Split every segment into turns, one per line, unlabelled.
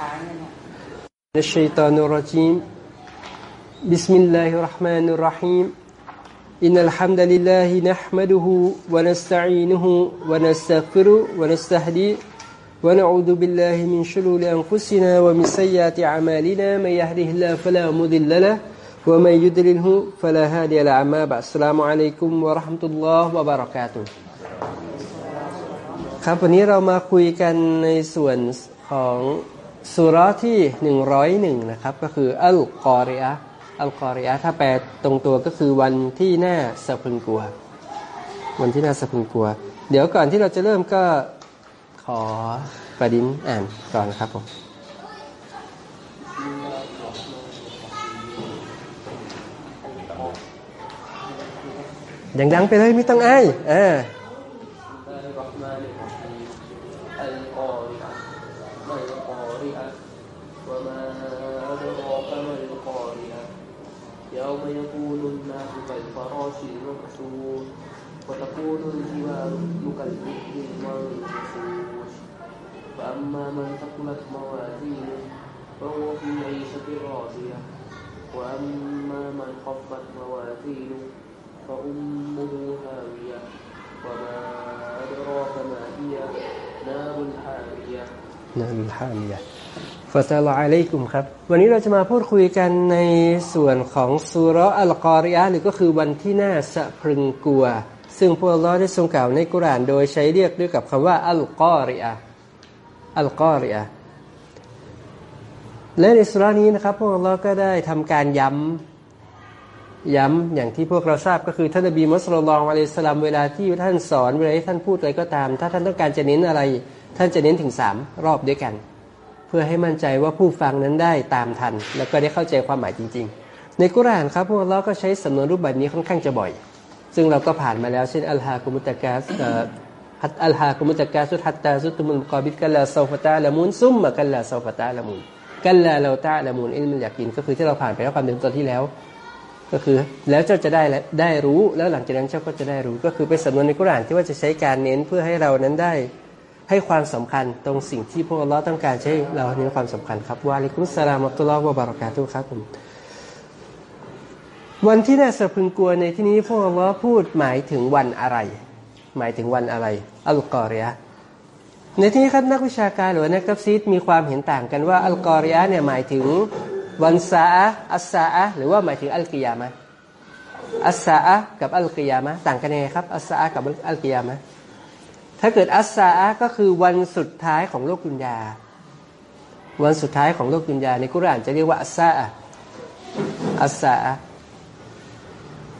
ค้างเนี่ย
الشيطان الرجيم بسم الله الرحمن الرحيم إن الحمد لله نحمده ونستعينه ونستغفره ونستهديه ونعوذ بالله من شرور أنفسنا ومن سيئات أعمالنا من يهده الله فلا مضل له ومن يضلله فلا هادي له أما بعد السلام عليكم ورحمة الله وبركاته ครับวันนี้เรามาคุยกันในส่วนของ สุรที่หนึ่งร้อยหนึ่งนะครับ ก็คืออัลกอริอะอัลกอริอะถ้าแปลตรงตัวก็คือวันที่น่าสะพึงกลัว วันที่น่าสะพึงกลัว เดี๋ยวก่อนที่เราจะเริ่มก็ขอประดินอ่านก่อนครับผมดังไปเลยไม่ต้องอายเออ
يوم يكون الناس كالفراش المبثوث وتكون الجبال كالبحر المنفوش. فأما من ثقلت موازينه فهو في عيشة راضية. وأما من خفت موازينه فأمه هاوية. وما أدراك ما هي؟ نار حامية.
نار حامية. ฟาตาลอะลัยกุมครับ วันนี้เราจะมาพูดคุยกันในส่วนของสุเราะห์อัลกอริยะหรือก็คือวันที่น่าสะพรึงกลัว ซึ่งพวกเราได้ทรงกล่าวในกุราน โดยใช้เรียกด้วยกับคำว่าอัลกอริยะอัลกอริยะและในสุรานี้นะครับ พวกเราก็ได้ทำการย้ำย้ำอย่างที่พวกเราทราบก็คือท่านนบีมุสลิมอะลัยฮิสลามเวลาที่ท่านสอนเวลาที่ท่านพูดอะไรก็ตาม ถ้าท่านต้องการจะเน้นอะไร ท่านจะเน้นถึงสามรอบด้วยกัน พื่อให้มั่นใจว่าผู้ฟังนั้นได้ตามทัน แล้วก็ได้เข้าใจความหมายจริง ๆ ในกุรานครับพวกเราก็ใช้สำนวนรูปแบบนี้ค่อนข้างจะบ่อย ซึ่งเราก็ผ่านมาแล้วเช่นอัลฮากุมุตะกาสฮัตอัลฮากุมุตะกาสุฮัตตาซุตุมุลกอบิดกัลลาซาฟะตาละมุนซุมมะกัลลาซาฟะตาละมุนกัลลาเราตาละมุนอิลมุลยากกินก็คือที่เราผ่านไปแล้วความเดิมตอนที่แล้ว ก็คือแล้วเจ้าจะได้ได้รู้แล้วหลังจากนั้นเจ้าก็จะได้รู้ก็คือเป็นสำนวนในกุรานที่ว่าจะใช้การเน้นเพื่อให้เรานั้นได้ ให้ความสำคัญตรงสิ่งที่พวกเราต้องการใช้เราเน้นความสำคัญครับوعليكم السلام ورحمة الله وبركاتهครับผมวันที่น่าสะพึงกลัวในที่นี้พวกเราพูดหมายถึงวันอะไร หมายถึงวันอะไร อัลกอริอะฮ์ในที่นี้ครับนักวิชาการหรือนักตัฟซีรมีความเห็นต่างกันว่าอัลกอริอะฮ์เนี่ยหมายถึงวันซาอะอัสซาอะหรือว่าหมายถึงالقيامة الساعة กับ القيامةต่างกันยังไงครับอัสซาอะกับอัลกิยามะ ถ้าเกิดอัสซาอะก็คือวันสุดท้ายของโลกดุนยา วันสุดท้ายของโลกดุนยาในกุรานจะเรียกว่าอัสซาอะอัสซาอะ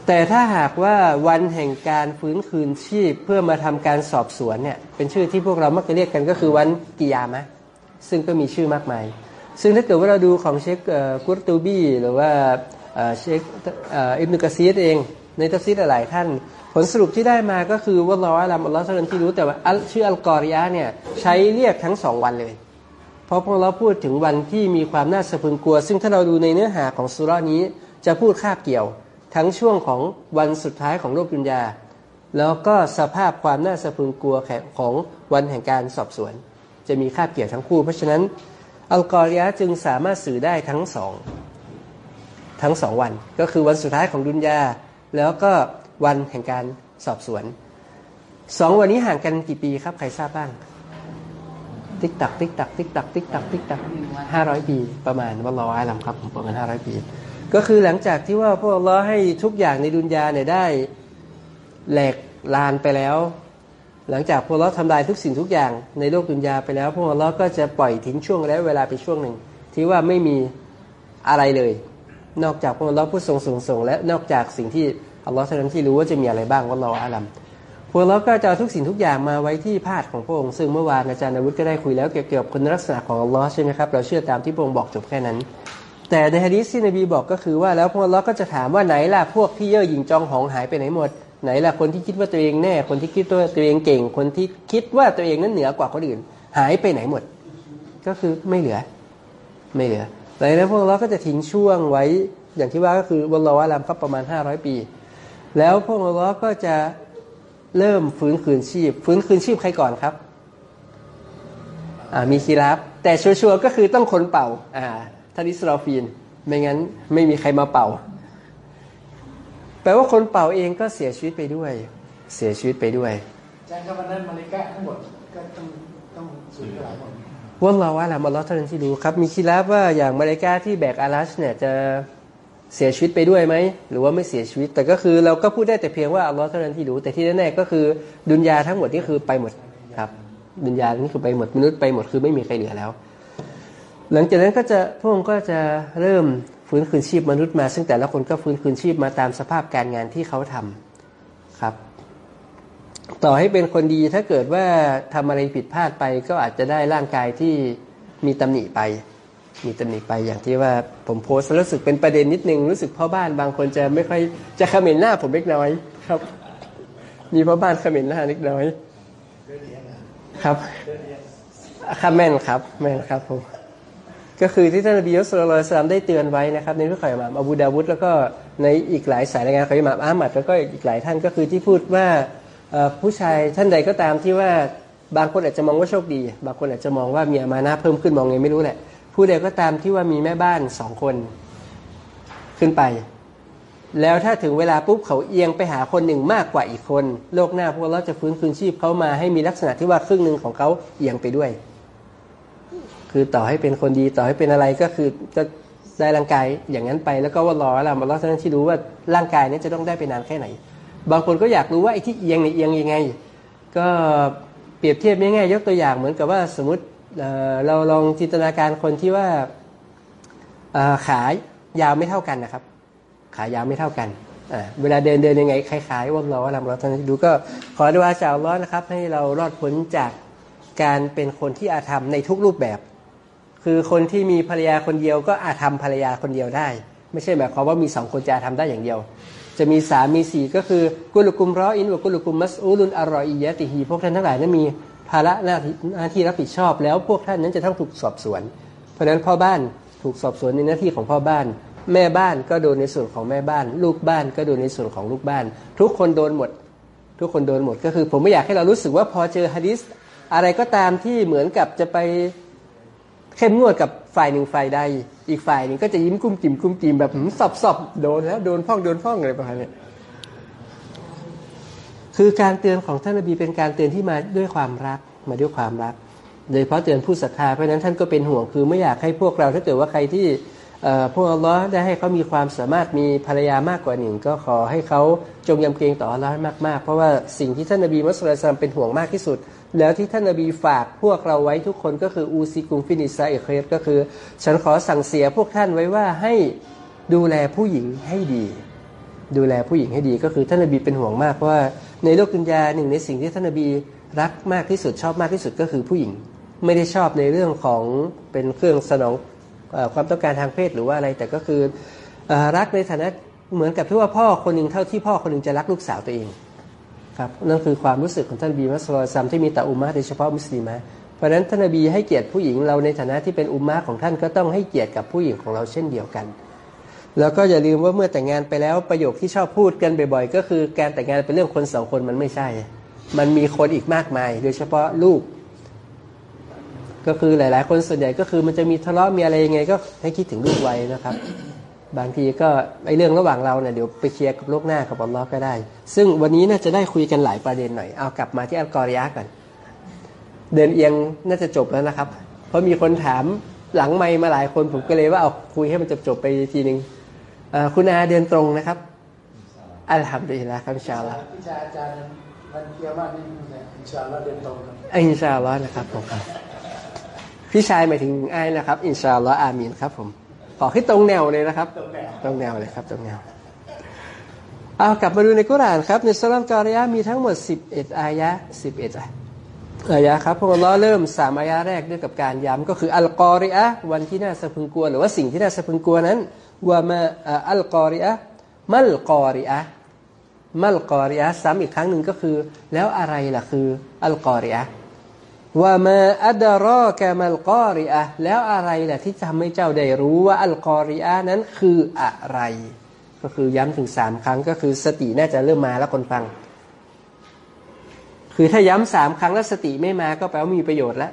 แต่ถ้าหากว่าวันแห่งการฟื้นคืนชีพเพื่อมาทำการสอบสวนเนี่ย เป็นชื่อที่พวกเรามักจะเรียกกันก็คือวันกิยามะ ซึ่งก็มีชื่อมากมาย ซึ่งถ้าเกิดว่าเราดูของเชคกุรตูบีหรือว่าเชคอิบนุกะซีดเอง ในตัฟซีดหลายท่าน ผลสรุปที่ได้มาก็คือว่าเราอัลลัมอัลลอฮฺสัลที่รู้แต่ว่าชื่ออัลกอริยะเนี่ยใช้เรียกทั้งสองวันเลย เพราะพวกเราพูดถึงวันที่มีความน่าสะพรึงกลัว ซึ่งถ้าเราดูในเนื้อหาของสุรานี้จะพูดคาบเกี่ยว ทั้งช่วงของวันสุดท้ายของโลกดุนยา แล้วก็สภาพความน่าสะพรึงกลัวของวันแห่งการสอบสวน จะมีคาบเกี่ยวทั้งคู่ เพราะฉะนั้นอัลกอริยะจึงสามารถสื่อได้ทั้งสองทั้งสองวัน ก็คือวันสุดท้ายของดุนยาแล้วก็ วันแห่งการสอบสวนสองวันนี้ห่างกันกี่ปีครับ ใครทราบบ้าง ติ๊กตักติ๊กตักติ๊กตักติ๊กตักติ๊กตักห้าร้อยปี ประมาณว่าร้อยลำครับผมประมาณห้าร้อยปี ก็คือหลังจากที่ว่าพวกเราให้ทุกอย่างในดุนยาเนี่ยได้แหลกลานไปแล้ว หลังจากพวกเราทำลายทุกสิ่งทุกอย่างในโลกดุนยาไปแล้ว พวกเราก็จะปล่อยทิ้งช่วงและเวลาไปช่วงหนึ่ง ที่ว่าไม่มีอะไรเลย นอกจากพวกเราผู้ทรงสูงส่งและนอกจากสิ่งที่ อัลลอฮฺเท่านั้นที่รู้ว่าจะมีอะไรบ้างว่าเราอาลัมพวกเราก็จะทุกสิ่งทุกอย่างมาไว้ที่พาดของพระองค์ซึ่งเมื่อวานอาจารย์อาวุธก็ได้คุยแล้วเกี่ยวกับคุณลักษณะของอัลลอฮ์ใช่ไหมครับเราเชื่อตามที่พระองค์บอกจบแค่นั้น แต่ในฮะดีษที่นบีบอกก็คือว่าแล้วพวกเราก็จะถามว่าไหนล่ะพวกที่เย่อหยิ่งจองหองหายไปไหนหมดไหนล่ะคนที่คิดว่าตัวเองแน่ คนที่คิดว่าตัวเองเก่ง คนที่คิดว่าตัวเองนั้นเหนือกว่าคนอื่น หายไปไหนหมด ก็คือไม่เหลือ ไม่เหลือแต่แล้วพวกเราก็จะทิ้งช่วงไว้อย่างที่ว่าก็คือวันเราอาลัมครับประมาณ 500 ปี แล้วพวกเราก็จะเริ่มฟื้นคืนชีพ ฟื้นคืนชีพใครก่อนครับ อ่ามีคีรับ แต่ชัวร์ๆก็คือต้องคนเป่า อ่าท่านอิสราฟีน ไม่งั้นไม่มีใครมาเป่า แปลว่าคนเป่าเองก็เสียชีวิตไปด้วย เสียชีวิตไปด้วย
อาจารย์ครับวันนั้นมาเลกาทั้งหมดก็ต้องต้องสูญสลายหมด
ว่าเราว่าละมัลลอฮ์เท่านั้นที่รู้ครับ มีคิดลับว่าอย่างมาเลกาที่แบกอาลัชเนี่ยจะ เสียชีวิตไปด้วยไหม หรือว่าไม่เสียชีวิต แต่ก็คือเราก็พูดได้แต่เพียงว่าอัลลอฮ์เท่านั้นที่รู้ แต่ที่แน่ๆก็คือดุนยาทั้งหมดนี่คือไปหมดครับ ดุนยานี่คือไปหมดมนุษย์ไปหมดคือไม่มีใครเหลือแล้ว หลังจากนั้นก็จะพระองค์ก็จะเริ่มฟื้นคืนชีพมนุษย์มา ซึ่งแต่ละคนก็ฟื้นคืนชีพมาตามสภาพการงานที่เขาทำครับ ต่อให้เป็นคนดีถ้าเกิดว่าทำอะไรผิดพลาดไป ก็อาจจะได้ร่างกายที่มีตำหนิไป มีตำหนิไปอย่างที่ว่าผมโพสรู้สึกเป็นประเด็นนิดนึงรู้สึกพ่อบ้านบางคนจะไม่ค่อยจะคอมเมนต์หน้าผมเล็กน้อยครับ มีพ่อบ้านคอมเมนต์หน้าเล็กน้อยครับครับแม่นครับ แม่นครับผมก็คือที่ท่านนบียุสลลสลามได้เตือนไว้นะครับ ในเรื่องของอิหม่ามอบูดาวุฒแล้วก็ในอีกหลายสายรายงานของอิหม่ามอามัดแล้วก็อีกหลายท่านก็คือที่พูดว่าผู้ชายท่านใดก็ตามที่ว่าบางคนอาจจะมองว่าโชคดี บางคนอาจจะมองว่ามีอามานะเพิ่มขึ้นมองไงไม่รู้แหละ ผู้ใดก็ตามที่ว่ามีแม่บ้านสองคนขึ้นไป แล้วถ้าถึงเวลาปุ๊บเขาเอียงไปหาคนหนึ่งมากกว่าอีกคน โลกหน้าพวกเราจะฟื้นคืนชีพเขามาให้มีลักษณะที่ว่าครึ่งหนึ่งของเขาเอียงไปด้วย คือต่อให้เป็นคนดีต่อให้เป็นอะไรก็คือจะได้ร่างกายอย่างนั้นไปแล้วก็ว่ารอแล้วมาลอท่านที่รู้ว่าร่างกายนี้จะต้องได้ไปนานแค่ไหน บางคนก็อยากรู้ว่าไอ้ที่เอียงเนี่ยเอียงยังไง ก็เปรียบเทียบง่ายๆยกตัวอย่างเหมือนกับว่าสมมติ เราลองจินตนาการคนที่ว่าขายาวไม่เท่ากันนะครับ ขายาวไม่เท่ากันเวลาเดินเดินยังไงคล้ายๆว่าเราว่าเราท่านดูก็ขอดูอาจารย์ร้อนนะครับ ให้เรารอดพ้นจากการเป็นคนที่อาธรรมในทุกรูปแบบ คือคนที่มีภรรยาคนเดียวก็อาจทำภรรยาคนเดียวได้ ไม่ใช่หมายความว่ามีสองคนจะอาจทำได้อย่างเดียว จะมีสามมีสี่ก็คือกุลกุมร้ออินวกุลกุมมัสอูลุนอรออียะติฮีพวกท่านทั้งหลายนั้นมี ภาระหน้าที่หน้าที่รับผิดชอบ แล้วพวกท่านนั้นจะต้องถูกสอบสวน เพราะฉะนั้นพ่อบ้านถูกสอบสวนในหน้าที่ของพ่อบ้าน แม่บ้านก็โดนในส่วนของแม่บ้าน ลูกบ้านก็โดนในส่วนของลูกบ้าน ทุกคนโดนหมด ทุกคนโดนหมดก็คือ ผมไม่อยากให้เรารู้สึกว่าพอเจอฮะดิษอะไรก็ตามที่เหมือนกับจะไปเข้มงวดกับฝ่ายหนึ่งฝ่ายใด อีกฝ่ายหนึ่งก็จะยิ้มกุ้มกิ่มกุ้มกิ่มแบบหืมสอบสอบโดนแล้วโดนพ่องโดนพ่องอะไรประมาณนี้ คือการเตือนของท่านนบีเป็นการเตือนที่มาด้วยความรักมาด้วยความรัก โดยเฉพาะเตือนผู้ศรัทธาเพราะนั้นท่านก็เป็นห่วงคือไม่อยากให้พวกเราถ้าเกิดว่าใครที่เอ่อพวกอัลลอฮ์ได้ให้เขามีความสามารถมีภรรยามากกว่าหนึ่ง ก็ขอให้เขาจงยำเกรงต่ออัลลอฮ์มากๆ เพราะว่าสิ่งที่ท่านนบีมุสลิมเป็นห่วงมากที่สุด แล้วที่ท่านนบีฝากพวกเราไว้ทุกคนก็คืออูซิกุมฟินิซาเอเคสก็คือ ฉันขอสั่งเสียพวกท่านไว้ว่าให้ดูแลผู้หญิงให้ดี ดูแลผู้หญิงให้ดีก็คือท่านนบีเป็นห่วงมากเพราะว่า ในโลกดุนยาหนึ่งในสิ่งที่ท่านนบีรักมากที่สุดชอบมากที่สุดก็คือผู้หญิง ไม่ได้ชอบในเรื่องของเป็นเครื่องสนองความต้องการทางเพศหรือว่าอะไร แต่ก็คืออรักในฐานะเหมือนกับที่ว่าพ่อคนหนึ่งเท่าที่พ่อคนหนึ่งจะรักลูกสาวตัวเองครับนั่นคือความรู้สึกของท่านบีมัสลซัมที่มีต่ออุมมะโดยเฉพาะมุสลิมะเพราะฉะนั้นท่านนบีให้เกียรติผู้หญิงเราในฐานะที่เป็นอุมมะของท่านก็ต้องให้เกียรติกับผู้หญิงของเราเช่นเดียวกัน แล้วก็อย่าลืมว่าเมื่อแต่งงานไปแล้วประโยคที่ชอบพูดกันบ่อยๆ ก็คือการแต่งงานเป็นเรื่องคนสองคนมันไม่ใช่ มันมีคนอีกมากมาย โดยเฉพาะลูก ก็คือหลายๆ คนส่วนใหญ่ก็คือมันจะมีทะเลาะมีอะไรยังไง ก็ให้คิดถึงลูกไว้นะครับ บางทีก็ไอ้เรื่องระหว่างเราเนี่ยเดี๋ยวไปเคลียร์กับโลกหน้ากับอัลลอฮ์ก็ได้ ซึ่งวันนี้น่าจะได้คุยกันหลายประเด็นหน่อยเอากลับมาที่อัลกอริยะก่อนเดินเอียงน่าจะจบแล้วนะครับ เพราะมีคนถามหลังไม่มาหลายคนผมก็เลยว่าเอาคุยให้มันจบๆไปทีหนึ่ง คุณอาเดินตรงนะครับ อัลฮัมดุลิลละครับอินชาอัลลอฮ์
วิชาอาจารย์มันเกี่ยวมากนี่นะอินชาอัลลอฮ์เดินตรงครับ
อินชาอัลลอฮ์นะครับผมครับพี่ชายหมายถึงไอ้นะครับ อินชาอัลลอฮ์อามีนครับ ผมขอให้ตรงแนวเลยนะครับ
ตรงแนว
ตรงแนวเลยครับ ตรงแนวเอากลับมาดูในกุรอานครับในสุรานกอริยะมีทั้งหมด 11 อายะ 11อะอายะครับพวกเราเริ่มสามอายะแรกด้วยกับการย้ำก็คืออัลกอริยะวันที่น่าสะพรึงกลัวหรือว่าสิ่งที่น่าสะพรึงกลัวนั้น ว่ามาอัลกอริยะมัลกอริยะมัลกอริยะซ้ำอีกครั้งหนึ่งก็คือ แล้วอะไรล่ะคืออัลกอริยะว่ามาอัดรอแกมัลกอริอะแล้วอะไรแหละที่จะทำให้เจ้าได้รู้ว่าอัลกอริอะนั้นคืออะไร ก็คือย้ำถึงสามครั้งก็คือสติน่าจะเริ่มมาแล้วคนฟัง คือถ้าย้ำสามครั้งแล้วสติไม่มาก็แปลว่ามีประโยชน์แล้ว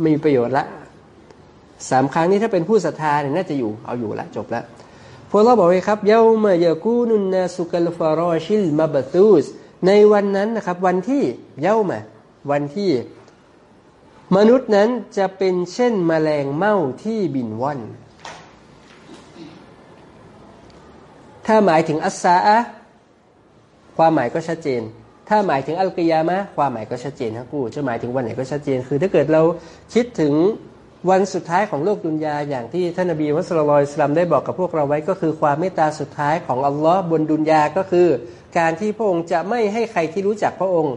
ไม่มีประโยชน์ละ สามครั้งนี้ถ้าเป็นผู้ศรัทธาเนี่ยน่าจะอยู่เอาอยู่ละจบละพวกเราบอกไว้ครับเยามาเยกูนุนนาสุกัลฟารอชิลมาบตูสในวันนั้นนะครับวันที่เย้ามาวันที่ มนุษย์นั้นจะเป็นเช่นมแมลงเม่าที่บินว่อน ถ้าหมายถึงอัสซาอะความหมายก็ชัดเจน ถ้าหมายถึงอัลกิยามะความหมายก็ชัดเจนทั้งคู่จะหมายถึงวันไหนก็ชัดเจน คือถ้าเกิดเราคิดถึง วันสุดท้ายของโลกดุนยาอย่างที่ท่านนบีมุสลิมอิสลามได้บอกกับพวกเราไว้ก็คือความเมตตาสุดท้ายของอัลลอฮ์บนดุนยาก็คือ การที่พระองค์จะไม่ให้ใครที่รู้จักพระองค์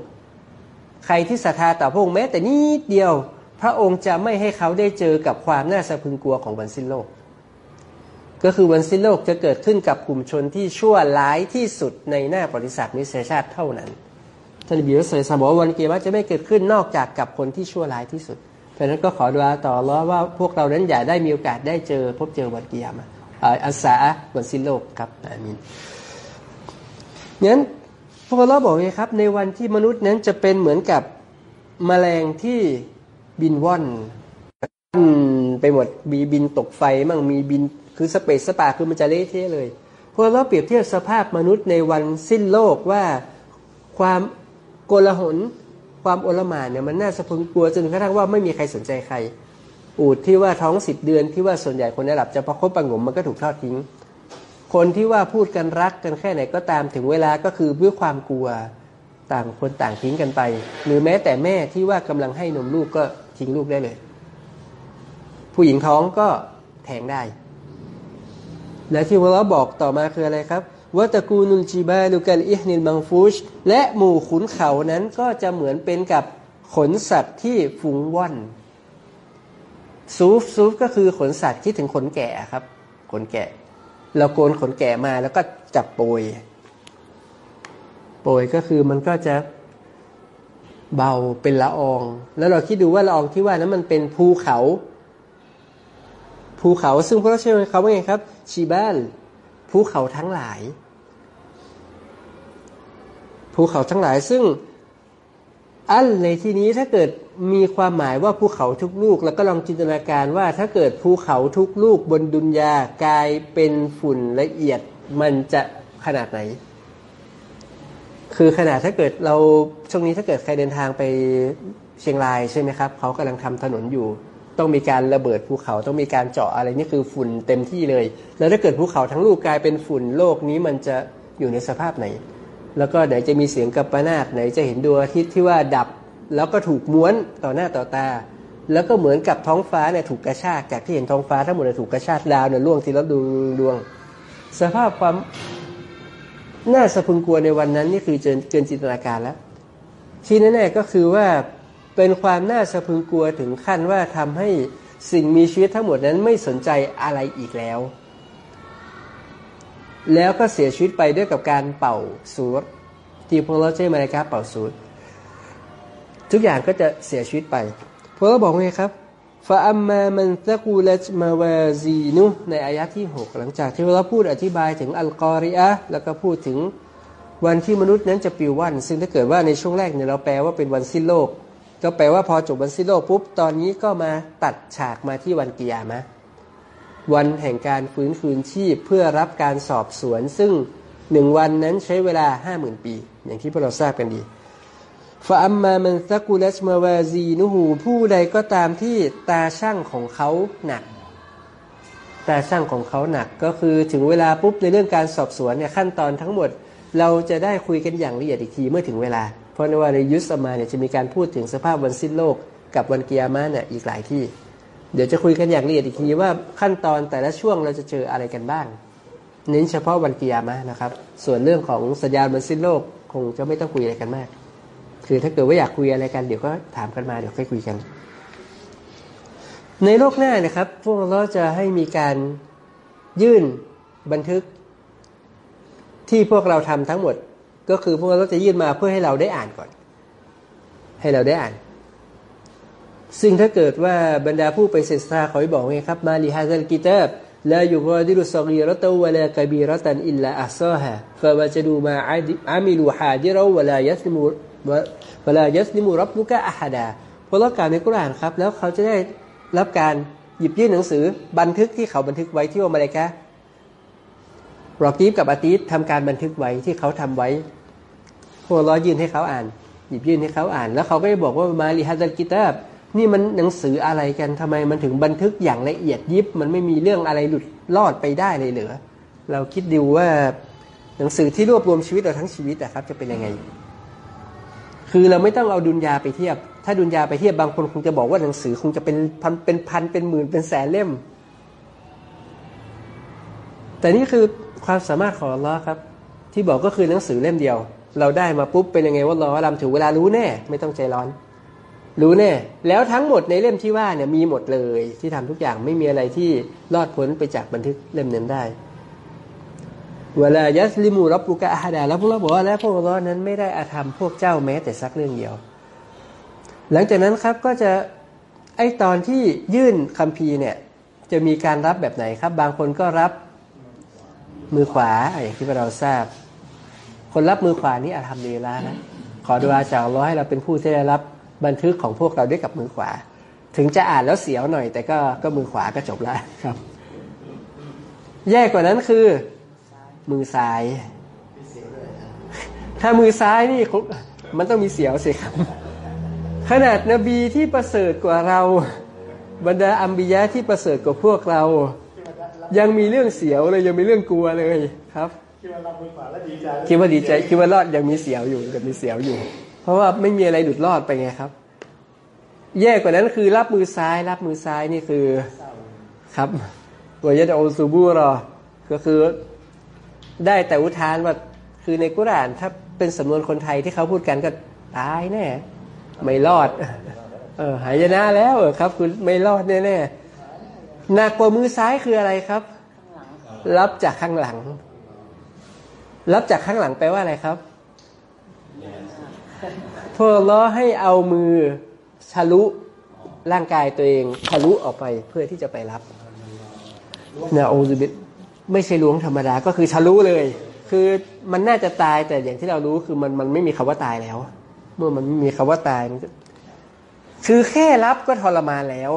ใครที่ศรัทธาต่อพระองค์แม้แต่นิดเดียว พระองค์จะไม่ให้เขาได้เจอกับความน่าสะพึงกลัวของวันสิ้นโลก ก็คือวันสิ้นโลกจะเกิดขึ้นกับกลุ่มชนที่ชั่วร้ายที่สุดในหน้าประวัติศาสตร์นิสยชาติเท่านั้นท่านนบีมุสลิมบอกว่าวันเกียรติจะไม่เกิดขึ้นนอกจากกับคนที่ชั่วร้ายที่สุด ราะนั้นก็ขอดูอาต่อรอว่าพวกเรานั้นอย่าได้มีโอกาสได้เจอ พบเจอวันกิยามะอัสซาวันสิ้นโลกครับอามินนั้นพวกเราบอกไงครับ ในวันที่มนุษย์นั้นจะเป็นเหมือนกับมแมลงที่บินว่อนไปหมดมีบินตกไฟมั่งมีบินคือสเปซสปาคือมันจะเละเทะเลยพวกเราเปรียบเทียบสภาพมนุษย์ในวันสิ้นโลกว่าความโกลาหล ความโอลหม่านเนี่ยมันน่าสะพึงกลัวจนกระทั่งว่าไม่มีใครสนใจใคร อูดที่ว่าท้องสิบเดือนที่ว่าส่วนใหญ่คนในหลับจะประคบประงมมันก็ถูกทอดทิ้ง คนที่ว่าพูดกันรักกันแค่ไหนก็ตามถึงเวลาก็คือด้วยความกลัวต่างคนต่างทิ้งกันไป หรือแม้แต่แม่ที่ว่ากำลังให้นมลูกก็ทิ้งลูกได้เลย ผู้หญิงท้องก็แทงได้ และที่เราบอกต่อมาคืออะไรครับ วะตะกูนุลจีบาลูกัลอิฮนิลมังฟูช และหมู่ขุนเขานั้นก็จะเหมือนเป็นกับขนสัตว์ที่ฝูงว่อนซูฟซูฟก็คือขนสัตว์คิดถึงขนแก่ครับ ขนแกะ เราโกนขนแก่มาแล้วก็จับโปย โปยก็คือมันก็จะเบาเป็นละออง แล้วเราคิดดูว่าละอองที่ว่านั้นมันเป็นภูเขา ภูเขาซึ่งพระราชาเขาว่าไงครับ ชีบ้าน ภูเขาทั้งหลาย ภูเขาทั้งหลายซึ่งอันในที่นี้ถ้าเกิดมีความหมายว่าภูเขาทุกลูก แล้วก็ลองจินตนาการว่าถ้าเกิดภูเขาทุกลูกบนดุนยากลายเป็นฝุ่นละเอียดมันจะขนาดไหน คือขนาดถ้าเกิดเราช่วงนี้ถ้าเกิดใครเดินทางไปเชียงรายใช่ไหมครับเขากำลังทำถนนอยู่ ต้องมีการระเบิดภูเขาต้องมีการเจาะอะไรนี่คือฝุ่นเต็มที่เลย แล้วถ้าเกิดภูเขาทั้งลูกกลายเป็นฝุ่นโลกนี้มันจะอยู่ในสภาพไหน แล้วก็ไหนจะมีเสียงกัปนาตไหนจะเห็นดวงอาทิตย์ที่ว่าดับ แล้วก็ถูกม้วนต่อหน้าต่อตา แล้วก็เหมือนกับท้องฟ้าเนี่ยถูกกระชากจากที่เห็นท้องฟ้าทั้งหมดถูกกระชากดาวเนี่ยล่วงทีละดวงดวง สภาพความน่าสะพึงกลัวในวันนั้นนี่คือเกินจินตนาการแล้ว ที่แน่ๆก็คือว่า เป็นความน่าสะพึงกลัวถึงขั้นว่าทำให้สิ่งมีชีวิตทั้งหมดนั้นไม่สนใจอะไรอีกแล้ว แล้วก็เสียชีวิตไปด้วยกับการเป่าสูดที่พวกเราใช้มาในการเป่าสูดทุกอย่างก็จะเสียชีวิตไปพวกเราบอกไงครับฟาอัมมามันตะกูลจมาวาซีนุในอายะที่ 6 หลังจากที่เราพูดอธิบายถึงอัลกอริอะแล้วก็พูดถึงวันที่มนุษย์นั้นจะปิววัน ซึ่งถ้าเกิดว่าในช่วงแรกเนี่ยเราแปลว่าเป็นวันสิ้นโลก ก็แปลว่าพอจบวันสิ้นโลกปุ๊บตอนนี้ก็มาตัดฉากมาที่วันกิยามะ วันแห่งการฟื้นคืนชีพเพื่อรับการสอบสวน ซึ่งหนึ่งวันนั้นใช้เวลาห้าหมื่นปี อย่างที่พวกเราทราบกันดีฟาอัมมามันตะกุลัชมาวาซีนุหูผู้ใดก็ตามที่ตาช่างของเขาหนัก ตาช่างของเขาหนักก็คือถึงเวลาปุ๊บในเรื่องการสอบสวนเนี่ยขั้นตอนทั้งหมด เราจะได้คุยกันอย่างละเอียดอีกทีเมื่อถึงเวลา ราะในว่าในยุสมาเนี่ยจะมีการพูดถึงสภาพวันสิ้นโลกกับวันกิยามะเนี่ยอีกหลายที่ เดี๋ยวจะคุยกันอย่างละเอียดอีกทีว่าขั้นตอนแต่ละช่วงเราจะเจออะไรกันบ้าง เน้นเฉพาะวันกิยามะนะครับ ส่วนเรื่องของสัญญาณวันสิ้นโลกคงจะไม่ต้องคุยอะไรกันมาก คือถ้าเกิดว่าอยากคุยอะไรกันเดี๋ยวก็ถามกันมาเดี๋ยวค่อยคุยกัน ในโลกหน้านะครับ พวกเราจะให้มีการยื่นบันทึกที่พวกเราทำทั้งหมด ก็คือพวกเราจะยื่นมาเพื่อให้เราได้อ่านก่อน ให้เราได้อ่าน ซึ่งถ้าเกิดว่าบรรดาผู้ปฏิเสธศรัทธาเขาบอกไงครับ مال هذا الكتاب لا يغادر صغيرة ولا كبيرة إلا أحصاها ووجدوا ما عملوا حاضرا ولا يظلم ولا يظلم ربك أحداพระกล่าวในกุรานครับ แล้วเขาจะได้รับการหยิบยื่นหนังสือบันทึกที่เขาบันทึกไว้ที่ว่ามาเลกะรอกีบกับอาตีสทำการบันทึกไว้ที่เขาทำไว้ พวกล้อยื่นให้เขาอ่าน หยิบยื่นให้เขาอ่าน แล้วเขาก็บอกว่ามาลิฮัดกิตาบนี่มันหนังสืออะไรกันทำไมมันถึงบันทึกอย่างละเอียดยิบ มันไม่มีเรื่องอะไรหลุดรอดไปได้เลยเหรอเราคิดดูว่าหนังสือที่รวบรวมชีวิตเราทั้งชีวิตอะครับ จะเป็นยังไง คือเราไม่ต้องเอาดุนยาไปเทียบ ถ้าดุนยาไปเทียบบางคนคงจะบอกว่าหนังสือคงจะเป็นพันเป็นพันเป็นหมื่นเป็นแสนเล่ม แต่นี่คือความสามารถของอัลลอฮ์ครับ ที่บอกก็คือหนังสือเล่มเดียว เราได้มาปุ๊บเป็นยังไงว่าอัลลอลำถึงเวลารู้แน่ ไม่ต้องใจร้อน รู้แน่ แล้วทั้งหมดในเล่มที่ว่าเนี่ยมีหมดเลย ที่ทำทุกอย่างไม่มีอะไรที่รอดพ้นไปจากบันทึกเล่มนั้นได้เวลายัสลิมูรับบุกะอาฮดาแล้วพวกเราบอกว่าแล้วพวกเรานั้นไม่ได้อาธรรมพวกเจ้าแม้แต่สักเรื่องเดียว หลังจากนั้นครับก็จะไอตอนที่ยื่นคัมภีร์เนี่ย จะมีการรับแบบไหนครับ บางคนก็รับมือขวาอย่างที่เราทราบ คนรับมือขวานี่อาธรรมดีแล้วนะขอดูอาจากร้อให้เราเป็นผู้ที่ได้รับบันทึกของพวกเราด้วยกับมือขวา ถึงจะอ่านแล้วเสียวหน่อย แต่ก็ก็มือขวาก็จบแล้วครับ แย่กว่านั้นคือ มือซ้าย ถ้ามือซ้ายนี่มันต้องมีเสียวสิครับ ขนาดนบีที่ประเสริฐกว่าเรา บรรดาอัมบิยะที่ประเสริฐกว่าพวกเรา ยังมีเรื่องเสียวเลยยังมีเรื่องกลัวเลยครับ
คิดว่ารับมือขวาแล้วดีใจ
คิดว่าดีใจคิดว่ารอดยังมีเสียวอยู่ยังมีเสียวอยู่ เพราะว่าไม่มีอะไรหลุดรอดไปไงครับ แย่กว่านั้นคือรับมือซ้าย รับมือซ้ายนี่คือครับตัวายดโอซูบูรอก็คือได้แต่อุทานว่าคือในกุราน ถ้าเป็นสำนวนคนไทยที่เขาพูดกันก็ตายแน่ไม่รอด เออหายนะแล้วเออครับคุณไม่รอดแน่ๆหนักกว่ามือซ้ายคืออะไรครับ รับจากข้างหลัง รับจากข้างหลังแปลว่าอะไรครับเพวกล้อให้เอามือทะลุร่างกายตัวเองทะลุออกไปเพื่อที่จะไปรับนะโอซูบิตไม่ใช่ล้วงธรรมดาก็คือทะลุเลย คือมันน่าจะตายแต่อย่างที่เรารู้คือมันมันไม่มีคำว่าตายแล้ว เมื่อมันไม่มีคำว่าตายมันคือแค่รับก็ทรมานแล้ว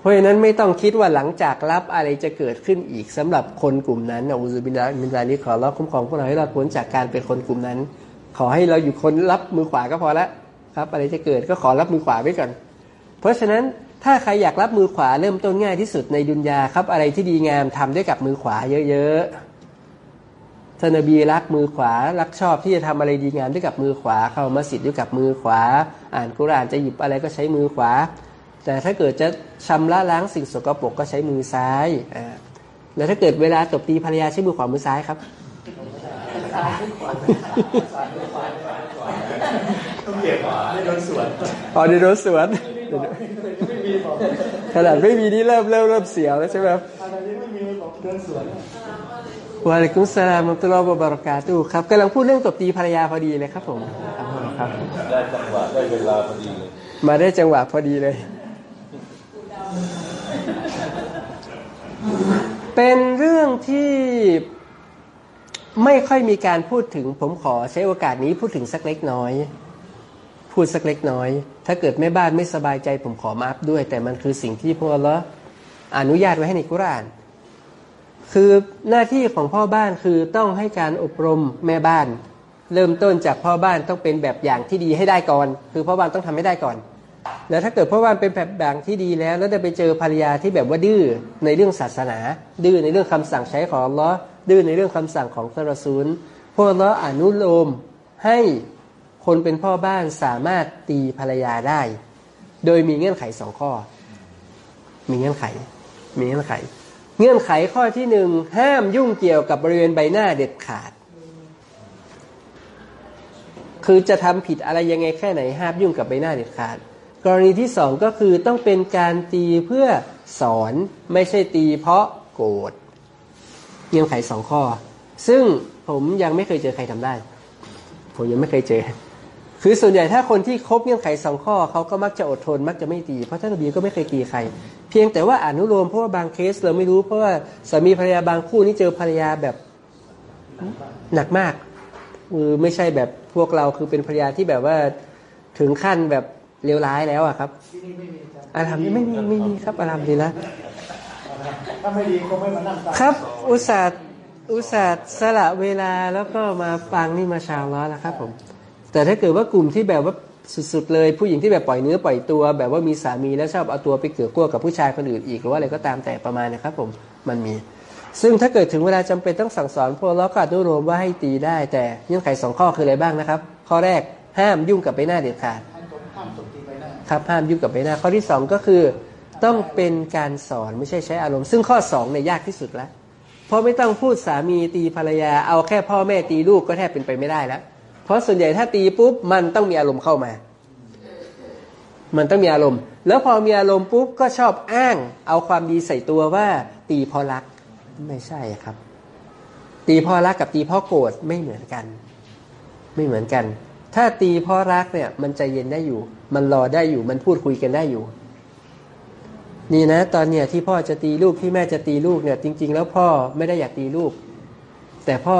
เพราะฉะนั้นไม่ต้องคิดว่าหลังจากรับอะไรจะเกิดขึ้นอีกสำหรับคนกลุ่มนั้นอูซุบินลามินลาลีขอรับคุ้มครองพวกเราให้เราพ้นจากการเป็นคนกลุ่มนั้น ขอให้เราอยู่คนรับมือขวาก็พอละครับ อะไรจะเกิดก็ขอรับมือขวาไว้ก่อน เพราะฉะนั้นถ้าใครอยากรับมือขวาเริ่มต้นง่ายที่สุดในดุนยาครับ อะไรที่ดีงามทำด้วยกับมือขวาเยอะๆท่านนบีรักมือขวารักชอบที่จะทำอะไรดีงามด้วยกับมือขวา เข้ามาสิทธิ์ด้วยกับมือขวา อ่านกุรานจะหยิบอะไรก็ใช้มือขวา แต่ถ้าเกิดจะชำระล้างสิ่งสกปรกก็ใช้มือซ้ายอ่าแล้วถ้าเกิดเวลาตบตีภรรยาใช้มือขวามือซ้ายครับ
ต้องเก็บไม่โดนสวน
อ๋อเดี๋ยวโดนสวน
ไม่มีบอก
ขนาดไม่มีนี่เริ่มเริ่มเริ่มเสียวแล้วใช่ไหมครับ
อะไรนี้ไม่มีบอกโดนสวน
วะอะลัยกุมสลามอัลตุลลอฮ์วะบารากาตุฮ์ครับกำลังพูดเรื่องตบตีภรรยาพอดีเลยครับผมครับ
ได้จังหวะได้เวลาพอดีเลย
มาได้จังหวะพอดีเลย เป็นเรื่องที่ไม่ค่อยมีการพูดถึง ผมขอใช้โอกาสนี้พูดถึงสักเล็กน้อย พูดสักเล็กน้อย ถ้าเกิดแม่บ้านไม่สบายใจ ผมขอมาอัพด้วย แต่มันคือสิ่งที่พวกเราอนุญาตไว้ให้ในกุราน คือหน้าที่ของพ่อบ้านคือต้องให้การอบรมแม่บ้าน เริ่มต้นจากพ่อบ้านต้องเป็นแบบอย่างที่ดีให้ได้ก่อน คือพ่อบ้านต้องทำให้ได้ก่อน แล้วถ้าเกิดพ่อบ้านเป็นแบบอย่างที่ดีแล้ว แล้วได้ไปเจอภรรยาที่แบบว่าดื้อในเรื่องศาสนา ดื้อในเรื่องคำสั่งใช้ของลเลาะห์ดื้อในเรื่องคำสั่งของพระรอซูลพวกลเลาอนุโลมให้คนเป็นพ่อบ้านสามารถตีภรรยาได้ โดยมีเงื่อนไขสองข้อ มีเงื่อนไข มีเงื่อนไข เงื่อนไขข้อที่หนึ่งห้ามยุ่งเกี่ยวกับบริเวณใบหน้าเด็ดขาด คือจะทำผิดอะไรยังไงแค่ไหนห้ามยุ่งกับใบหน้าเด็ดขาด กรณีที่สองก็คือต้องเป็นการตีเพื่อสอนไม่ใช่ตีเพราะโกรธเงื่อนไขสองข้อ ซึ่งผมยังไม่เคยเจอใครทำได้ ผมยังไม่เคยเจอ คือส่วนใหญ่ถ้าคนที่ครบเงื่อนไขสองข้อเขาก็มักจะอดทนมักจะไม่ตี เพราะท่านนบีก็ไม่เคยตีใคร เพียงแต่ว่าอนุโลมเพราะว่าบางเคสเราไม่รู้เพราะว่าสามีภรรยาบางคู่นี่เจอภรรยาแบบหนักมากคือไม่ใช่แบบพวกเราคือเป็นภรรยาที่แบบว่าถึงขั้นแบบ เลวร้ายแล้วอะครับ
ที่นี่ไม่มีอาจารย์
อาทำไม่มีไม่มีครับอาทำดีแล้ว
ถ้าไม่ดีคงไม่มานั่งฟัง
ครับ อุตส่าห์อุตส่าห์สละเวลาแล้วก็มาฟังนี่มาชาวล้อแล้วครับ ผม แต่ถ้าเกิดว่ากลุ่มที่แบบว่าสุดๆเลยผู้หญิงที่แบบปล่อยเนื้อปล่อยตัว แบบว่ามีสามีแล้วชอบเอาตัวไปเกือกกลัวกับผู้ชายคนอื่นอีกหรือว่าอะไรก็ตามแต่ประมาณนะครับ ผมมันมี ซึ่งถ้าเกิดถึงเวลาจำเป็นต้องสั่งสอนพวกเราก็อนุโลมว่าให้ตีได้ แต่เงื่อนไขสองข้อคืออะไรบ้างนะครับ ข้อแรกห้ามยุ่งกับใบหน้าเด็ดขาด ครับห้ามยุ่งกับใบหน้า ข้อที่สองก็คือต้องเป็นการสอนไม่ใช่ใช้อารมณ์ ซึ่งข้อสองเนี่ยยากที่สุดแล้วเพราะไม่ต้องพูดสามีตีภรรยาเอาแค่พ่อแม่ตีลูกก็แทบเป็นไปไม่ได้แล้ว เพราะส่วนใหญ่ถ้าตีปุ๊บมันต้องมีอารมณ์เข้ามา มันต้องมีอารมณ์ แล้วพอมีอารมณ์ปุ๊บก็ชอบอ้าง เอาความดีใส่ตัวว่า ตีเพราะรักไม่ใช่ครับ ตีเพราะรักกับตีเพราะโกรธไม่เหมือนกัน ไม่เหมือนกัน ถ้าตีเพราะรักเนี่ย มันใจเย็นได้อยู่ มันรอได้อยู่ มันพูดคุยกันได้อยู่ นี่นะ ตอนเนี้ยที่พ่อจะตีลูกที่แม่จะตีลูกเนี่ย จริง ๆ แล้วพ่อไม่ได้อยากตีลูก แต่พ่อ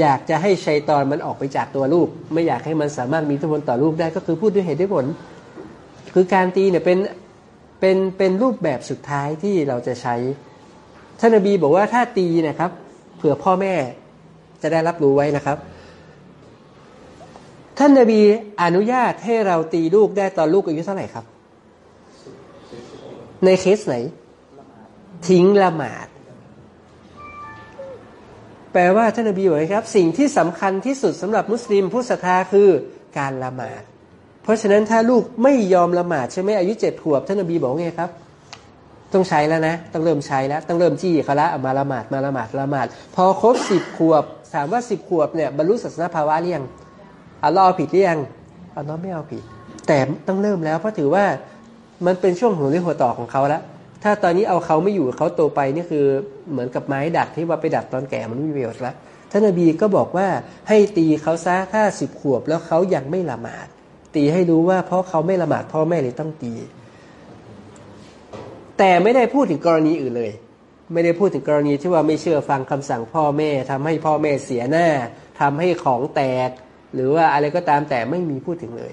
อยากจะให้ชัยตอนมันออกไปจากตัวลูก ไม่อยากให้มันสามารถมีทธิพลต่อลูกได้ก็คือพูดด้วยเหตุด้วยผล คือการตีเนี่ยเป็นเป็นเป็นรูปแบบสุดท้ายที่เราจะใช้ท่านนบีบอกว่าถ้าตีนะครับ เผื่อพ่อแม่จะได้รับรู้ไว้นะครับ ท่านนบีอนุญาตให้เราตีลูกได้ตอนลูกอายุเท่าไหร่ครับ ในเคสไหน ทิ้งละหมาด แปลว่าท่านนบีบอกครับ สิ่งที่สำคัญที่สุดสำหรับมุสลิมผู้ศรัทธาคือการละหมาด เพราะฉะนั้นถ้าลูกไม่ยอมละหมาดใช่ไหมอายุเจ็ดขวบท่านนบีบอกไงครับ ต้องใช้แล้วนะ ต้องเริ่มใช้แล้ว ต้องเริ่มจี้เขาละมาละหมาดมาละหมาดละหมาด พอครบสิบขวบถามว่าสิบขวบเนี่ยบรรลุศาสนาภาวะหรือยัง อัลลอฮ์เอาผิดหรือยังอัลลอฮ์ไม่เอาผิด แต่ต้องเริ่มแล้วเพราะถือว่ามันเป็นช่วงหัวเรี่ยหัวต่อของเขาแล้วถ้าตอนนี้เอาเขาไม่อยู่เขาโตไปนี่คือเหมือนกับไม้ดัดที่ว่าไปดัดตอนแก่มันไม่มีประโยชน์ละท่านนบีก็บอกว่าให้ตีเขาซะถ้าสิบขวบแล้วเขายังไม่ละหมาด ตีให้รู้ว่าเพราะเขาไม่ละหมาดพ่อแม่เลยต้องตี แต่ไม่ได้พูดถึงกรณีอื่นเลย ไม่ได้พูดถึงกรณีที่ว่าไม่เชื่อฟังคำสั่งพ่อแม่ทำให้พ่อแม่เสียหน้าทำให้ของแตก หรือว่าอะไรก็ตามแต่ไม่มีพูดถึงเลย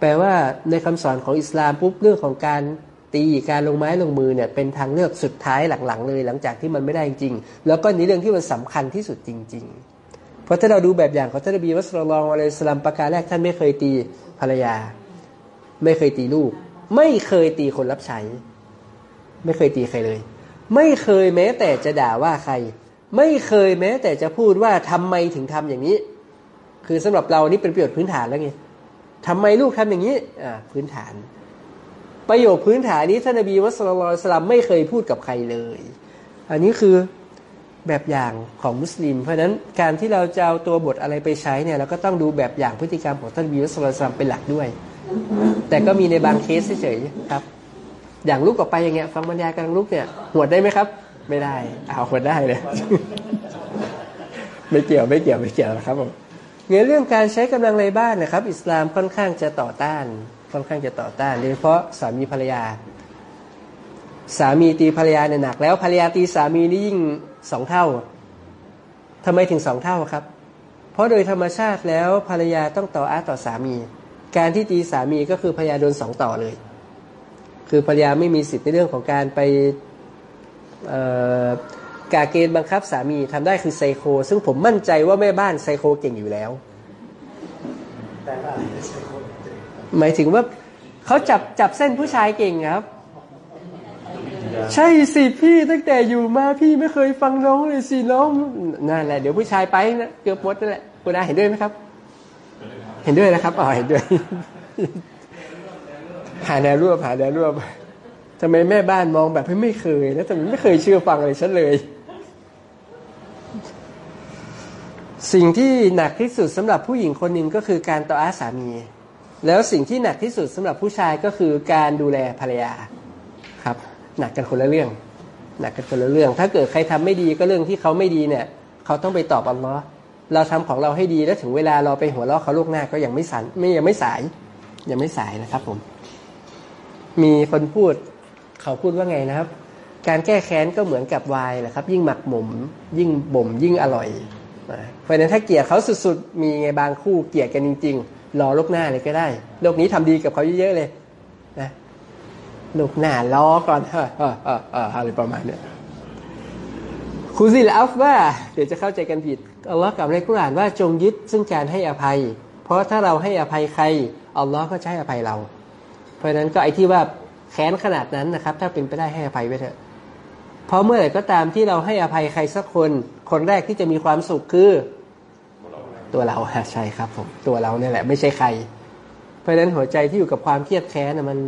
แปลว่าในคำสอนของอิสลามปุ๊บเรื่องของการตีการลงไม้ลงมือเนี่ยเป็นทางเลือกสุดท้ายหลังๆ เลย หลังจากที่มันไม่ได้จริงๆแล้วก็ในเรื่องที่มันสำคัญที่สุดจริง ๆ เพราะถ้าเราดูแบบอย่างของท่านนบีมุสลิมอะลัยสสลามประการแรกท่านไม่เคยตีภรรยา ไม่เคยตีลูก ไม่เคยตีคนรับใช้ ไม่เคยตีใครเลย ไม่เคยแม้แต่จะด่าว่าใคร ไม่เคยแม้แต่จะพูดว่าทำไมถึงทำอย่างนี้ คือสำหรับเรานี่เป็นประโยชน์พื้นฐานแล้วไงทำไมลูกทำอย่างนี้อ่าพื้นฐาน ประโยชน์พื้นฐานนี้ท่านนบีมุสลิมสลัมไม่เคยพูดกับใครเลย อันนี้คือแบบอย่างของมุสลิม เพราะฉะนั้นการที่เราจะเอาตัวบทอะไรไปใช้เนี่ยเราก็ต้องดูแบบอย่างพฤติกรรมของท่านนบีมุสลิมเป็นหลักด้วย แต่ก็มีในบางเคสเฉยๆครับ อย่างลูกออกไปอย่างเงี้ยฟังบรรยายกำลังลูกเนี่ยหวดได้ไหมครับ ไม่ได้เอาหวดได้เลย ไม่เกี่ยวไม่เกี่ยวไม่เกี่ยวนะครับผม เงี้ยเรื่องการใช้กำลังในบ้านนะครับ อิสลามค่อนข้างจะต่อต้าน ค่อนข้างจะต่อต้านโดยเฉพาะสามีภรรยา สามีตีภรรยาเนี่ยหนัก แล้วภรรยาตีสามีนี่ยิ่งสองเท่าทำไมถึงสองเท่าครับ เพราะโดยธรรมชาติแล้วภรรยาต้องต่ออาต่อสามี การที่ตีสามีก็คือภรรยาโดนสองต่อเลย คือภรรยาไม่มีสิทธิ์ในเรื่องของการไป กาเกณฑ์บังคับสามีทำได้คือไซโค ซึ่งผมมั่นใจว่าแม่บ้านไซโคเก่งอยู่แล้ว
แต่ว่า
หมายถึงว่าเขาจับจับเส้นผู้ชายเก่งครับ ใช่สิพี่ตั้งแต่อยู่มาพี่ไม่เคยฟังน้องเลยสิน้องนั่นแหละเดี๋ยวผู้ชายไปนะเกือบหมดนั่นแหละคุณอาเห็นด้วยไหมครับ เห็นด้วยนะครับอ๋อเห็นด้วยหาแนวร่วมหาแนวร่วมทำไมแม่บ้านมองแบบไม่เคยนะทำไมไม่เคยเชื่อฟังอะไรฉันเลย สิ่งที่หนักที่สุดสำหรับผู้หญิงคนหนึ่งก็คือการต่ออาสามี แล้วสิ่งที่หนักที่สุดสำหรับผู้ชายก็คือการดูแลภรรยาครับ หนักกันคนละเรื่อง หนักกันคนละเรื่อง ถ้าเกิดใครทำไม่ดีก็เรื่องที่เขาไม่ดีเนี่ย เขาต้องไปตอบอัลลอฮ์เราทำของเราให้ดีแล้วถึงเวลาเราไปหัวเราะเขาลูกหน้าก็ยังไม่สันไม่ยังไม่สาย ยังไม่สายนะครับผม มีคนพูดเขาพูดว่าไงนะครับ การแก้แค้นก็เหมือนกับวน์แหละครับ ยิ่งหมักหมม ยิ่งบ่มยิ่งอร่อย เพราะฉะนั้นถ้าเกลียดเขาสุดๆ มีไงบางคู่เกลียดกันจริง ๆ รอโลกหน้าเลยก็ได้ โลกนี้ทำดีกับเขาเยอะๆเลยนะโลกหน้ารอก่อนเออเออเออเอออะไรประมาณเนี้ยคุซิลอัฟว่าเดี๋ยวจะเข้าใจกันผิดอัลลอฮ์กล่าวในกุรานว่าจงยึดซึ่งการให้อภัย เพราะถ้าเราให้อภัยใครอัลลอฮ์ก็จะให้อภัยเรา เพราะฉะนั้นก็ไอ้ที่ว่าแค้นขนาดนั้นนะครับ ถ้าเป็นไปได้ให้อภัยไว้เถอะ เพราะเมื่อไหร่ก็ตามที่เราให้อภัยใครสักคน คนแรกที่จะมีความสุขคือ ตัวเราใช่ครับผมตัวเราเนี่ยแหละไม่ใช่ใคร เพราะฉะนั้นหัวใจที่อยู่กับความเครียดแค้นมัน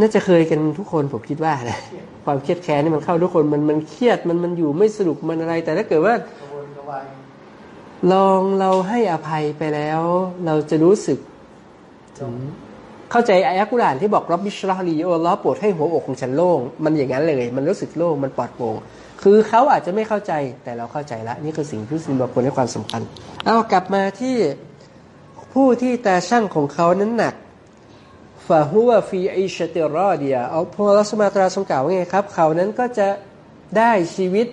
น่าจะเคยกันทุกคนผมคิดว่านะความเครียดแค้นนี่มันเข้าทุกคนมันมันเครียดมันมันอยู่ไม่สนุกมันอะไร แต่ถ้าเกิดว่าลองเราให้อภัยไปแล้ว เราจะรู้สึกถึง เข้าใจอายะกุรานที่บอกรับบิชรอลีโอล้อโปรดให้หัวอกของฉันโล่งมันอย่างนั้นเลย มันรู้สึกโล่งมันปลอดโปร่งคือเขาอาจจะไม่เข้าใจแต่เราเข้าใจละนี่คือสิ่งที่สินบอกคนให้ความสำคัญ เอากลับมาที่ผู้ที่ตาช่างของเขานั้นหนักฟาฮัวฟีไอชเติรอเดียเอาพระลัสมาตราทรงกล่าวว่าไงครับ เขานั้นก็จะได้ชีวิต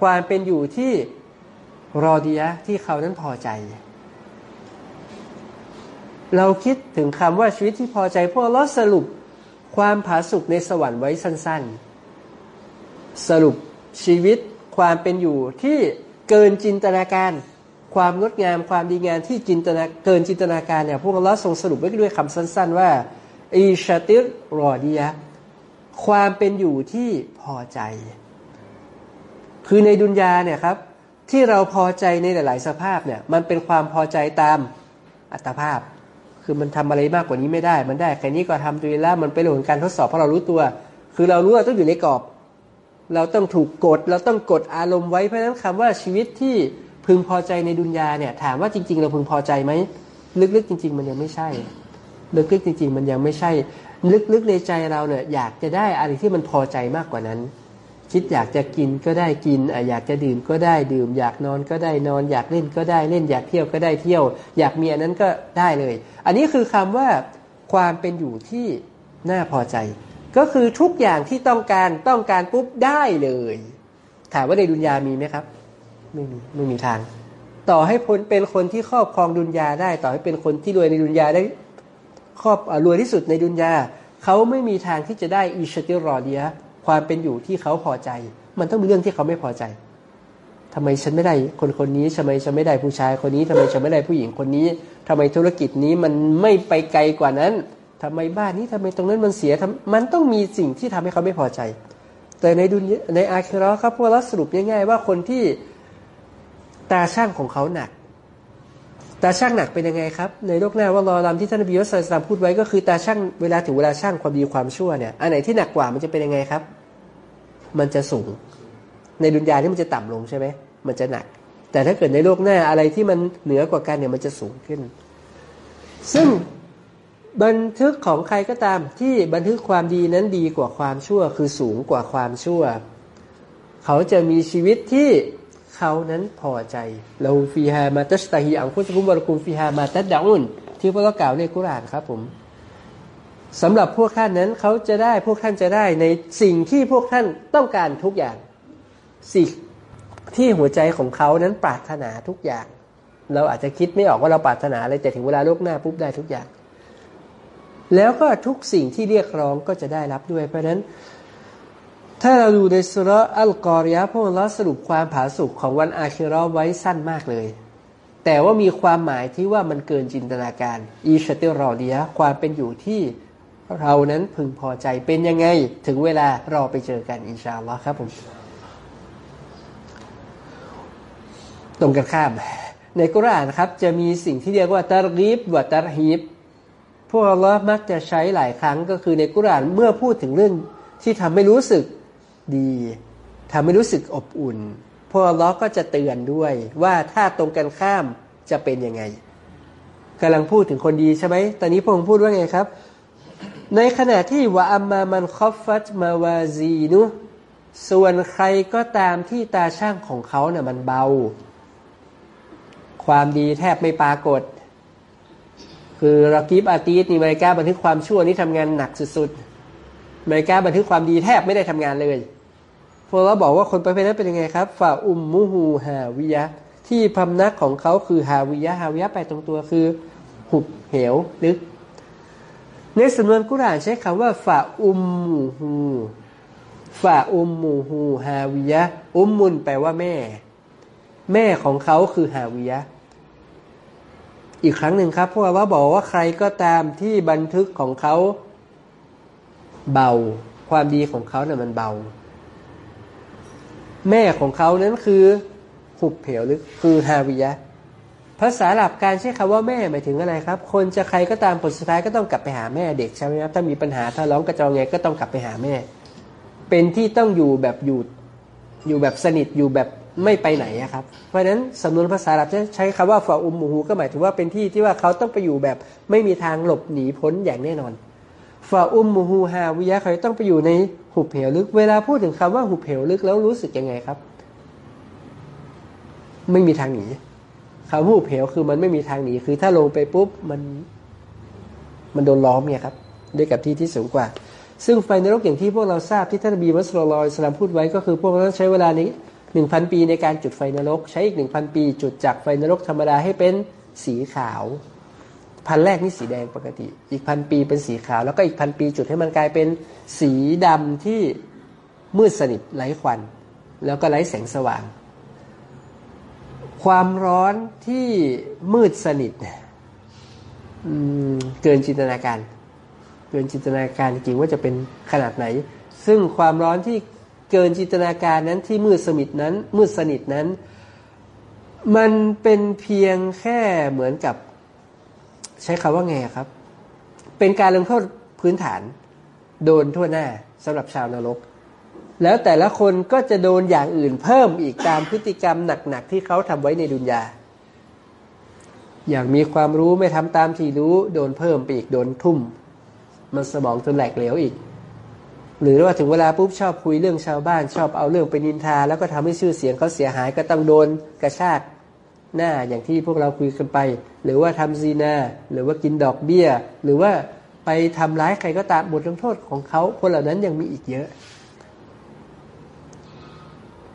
ความเป็นอยู่ที่รอดียที่เขานั้นพอใจ เราคิดถึงคำว่าชีวิตที่พอใจพวกเราสรุปความผาสุกในสวรรค์ไว้สั้น ๆ สรุปชีวิตความเป็นอยู่ที่เกินจินตนาการ ความงดงามความดีงามที่จินตนาเกินจินตนาการเนี่ยพวกเราทรงสรุปไว้ด้วยคำสั้น ๆ ว่าอีชติรรอดียะความเป็นอยู่ที่พอใจ คือในดุนยาเนี่ยครับ ที่เราพอใจในหลาย ๆ สภาพเนี่ยมันเป็นความพอใจตามอัตภาพ คือมันทำอะไรมากกว่านี้ไม่ได้ มันได้แค่นี้ก็ทำตัวแล้วมันเป็นเรื่องของการทดสอบเพราะเรารู้ตัว คือเรารู้ว่าต้องอยู่ในกรอบ เราต้องถูกกด เราต้องกดอารมณ์ไว้เพราะฉะนั้นคำว่าชีวิตที่พึงพอใจในดุนยาเนี่ย ถามว่าจริง ๆ เราพึงพอใจไหมลึกๆจริง ๆ มันยังไม่ใช่ ลึกๆจริง ๆ มันยังไม่ใช่ ลึกๆในใจเราเนี่ยอยากจะได้อะไรที่มันพอใจมากกว่านั้น คิดอยากจะกินก็ได้กินอยากจะดื่มก็ได้ดื่ม อยากนอนก็ได้นอน อยากเล่นก็ได้เล่นอยากเที่ยวก็ได้เที่ยว อยากมีอันนั้นก็ได้เลย อันนี้คือคำว่าความเป็นอยู่ที่น่าพอใจ ก็คือทุกอย่างที่ต้องการต้องการปุ๊บได้เลย ถามว่าในดุนยามีไหมครับ ไม่มีไม่มีทาง ต่อให้พ้นเป็นคนที่ครอบครองดุนยาได้ ต่อให้เป็นคนที่รวยในดุนยาได้ ครอบรวยที่สุดในดุนยาเขาไม่มีทางที่จะได้อิชติรอเดีย ความเป็นอยู่ที่เขาพอใจ มันต้องมีเรื่องที่เขาไม่พอใจทำไมฉันไม่ได้คนคนนี้ทำไมฉันไม่ได้ผู้ชายคนนี้ทำไมฉันไม่ได้ผู้หญิงคนนี้ทำไมธุรกิจนี้มันไม่ไปไกลกว่านั้นทำไมบ้านนี้ทำไมตรงนั้นมันเสียมันต้องมีสิ่งที่ทำให้เขาไม่พอใจ แต่ในดุนในอาคิราะห์ครับพวกเราสรุปง่ายๆว่าคนที่ตาช่างของเขาหนักตาช่างหนักเป็นยังไงครับ ในโลกหน้าว่ารอลำที่ท่านนบียุสลามพูดไว้ก็คือตาช่างเวลาถึงเวลาช่างความดีความชั่วเนี่ยอันไหนที่หนักกว่ามันจะเป็นยังไงครับ มันจะสูง ในดุนยาที่มันจะต่ำลงใช่ไหมมันจะหนัก แต่ถ้าเกิดในโลกหน้าอะไรที่มันเหนือกว่ากันเนี่ยมันจะสูงขึ้น ซึ่งบันทึกของใครก็ตามที่บันทึกความดีนั้นดีกว่าความชั่ว คือสูงกว่าความชั่ว เขาจะมีชีวิตที่เขานั้นพอใจเราฟีฮามาตัสตาฮีอังคุสกุมบารกุมฟีฮามาตัดดาอุนที่พระเรากล่าวในกุรานครับผม สำหรับพวกท่านนั้นเขาจะได้พวกท่านจะได้ในสิ่งที่พวกท่านต้องการทุกอย่าง สิ่งที่หัวใจของเขานั้นปรารถนาทุกอย่าง เราอาจจะคิดไม่ออกว่าเราปรารถนาอะไรแต่ถึงเวลาโลกหน้าปุ๊บได้ทุกอย่าง แล้วก็ทุกสิ่งที่เรียกร้องก็จะได้รับด้วย เพราะนั้น ถ้าเราดูในสุรอัลกอริยะพวกเราสรุปความผาสุกของวันอาคิราะห์ไว้สั้นมากเลยแต่ว่ามีความหมายที่ว่ามันเกินจินตนาการ อีชติรอเดียความเป็นอยู่ที่ เรานั้นพึงพอใจเป็นยังไง ถึงเวลารอไปเจอกันอินชาอัลลอฮ์ครับผมตรงกันข้าม ในกุรานครับ จะมีสิ่งที่เรียกว่าตารีบวะตารฮีบพวกเรามักจะใช้หลายครั้งก็คือในกุรานเมื่อพูดถึงเรื่องที่ทำให้รู้สึกดีทำให้รู้สึกอบอุ่น พวกเราก็จะเตือนด้วยว่าถ้าตรงกันข้ามจะเป็นยังไงกำลังพูดถึงคนดีใช่ไหมตอนนี้พระองค์พูดว่าไงครับ ในขณะที่วะอัมมามันคอฟฟัตมาวาซีนุส่วนใครก็ตามที่ตาช่างของเขาเนี่ยมันเบา ความดีแทบไม่ปรากฏ คือรากีบอาตีสนี่ไมาริกาบันทึกความชั่วนี่ทำงานหนักสุดๆไมาริกาบันทึกความดีแทบไม่ได้ทำงานเลยพวกเราบอกว่าคนประเภทนั้นเป็นยังไงครับฝ่าอุมมุฮูฮาวิยะ ที่พำนักของเขาคือฮาวิยะฮาวิยะไปตรงตัวคือ หุบเหวลึก ในสำนวนกุรานใช้คำว่าฟาอุมมูฮูฟาอุมมูฮูฮาวิยะอุมมุนแปลว่าแม่ แม่ของเขาคือฮาวิยะอีกครั้งหนึ่งครับพวกเราบอกว่าใครก็ตามที่บันทึกของเขาเบา ความดีของเขาเนี่ยมันเบา แม่ของเขานั้นคือหุบเหวหรือคือฮาวิยะ ภาษาหลับการใช้คำว่าแม่หมายถึงอะไรครับ คนจะใครก็ตามผลสุดท้ายก็ต้องกลับไปหาแม่เด็กใช่ไหมครับถ้ามีปัญหาถ้าร้องกระจองไงก็ต้องกลับไปหาแม่ เป็นที่ต้องอยู่แบบอยู่อยู่แบบสนิทอยู่แบบไม่ไปไหนครับ เพราะฉะนั้นสำนวนภาษาหลับใช้คำว่าฟาอุมมูฮูก็หมายถึงว่าเป็นที่ที่ว่าเขาต้องไปอยู่แบบไม่มีทางหลบหนีพ้นอย่างแน่นอนฟาอุมมูฮูฮาวิยะเขาต้องไปอยู่ในหุบเหวลึก เวลาพูดถึงคำว่าหุบเหวลึกแล้วรู้สึกยังไงครับ ไม่มีทางหนี คำว่าหุบเหวคือมันไม่มีทางหนีคือถ้าลงไปปุ๊บมันมันโดนล้อมเนี่ยครับด้วยกับที่ที่สูงกว่า ซึ่งไฟนรกอย่างที่พวกเราทราบที่ท่านบีมัสลลอยสลามพูดไว้ก็คือพวกเราต้องใช้เวลานี้หนึ่งพันปีในการจุดไฟนรก ใช้อีกหนึ่งพันปี จุดจากไฟนรกธรรมดาให้เป็นสีขาว พันแรกนี่สีแดงปกติ อีกพันปีเป็นสีขาว แล้วก็อีกพันปีจุดให้มันกลายเป็นสีดำที่มืดสนิทไร้ควัน แล้วก็ไร้แสงสว่าง ความร้อนที่มืดสนิทเนี่ยเกินจินตนาการ เกินจินตนาการจริงว่าจะเป็นขนาดไหน ซึ่งความร้อนที่เกินจินตนาการนั้นที่มืดสนิทนั้น มืดสนิทนั้น มันเป็นเพียงแค่เหมือนกับ ใช้คำว่าไงครับ เป็นการลงโทษพื้นฐาน โดนทั่วหน้าสำหรับชาวนรก แล้วแต่ละคนก็จะโดนอย่างอื่นเพิ่มอีกตามพฤติกรรมหนักๆที่เขาทำไว้ในดุนยา อย่างมีความรู้ไม่ทำตามที่รู้ โดนเพิ่มไปอีกโดนทุ่ม มันสมองจนแหลกเหลวอีก หรือว่าถึงเวลาปุ๊บชอบคุยเรื่องชาวบ้าน ชอบเอาเรื่องไปนินทา แล้วก็ทำให้ชื่อเสียงเขาเสียหายก็ต้องโดนกระชากหน้าอย่างที่พวกเราคุยกันไป หรือว่าทำซีนา หรือว่ากินดอกเบี้ย หรือว่าไปทำร้ายใครก็ตามบทลงโทษของเขาคนเหล่านั้นยังมีอีกเยอะ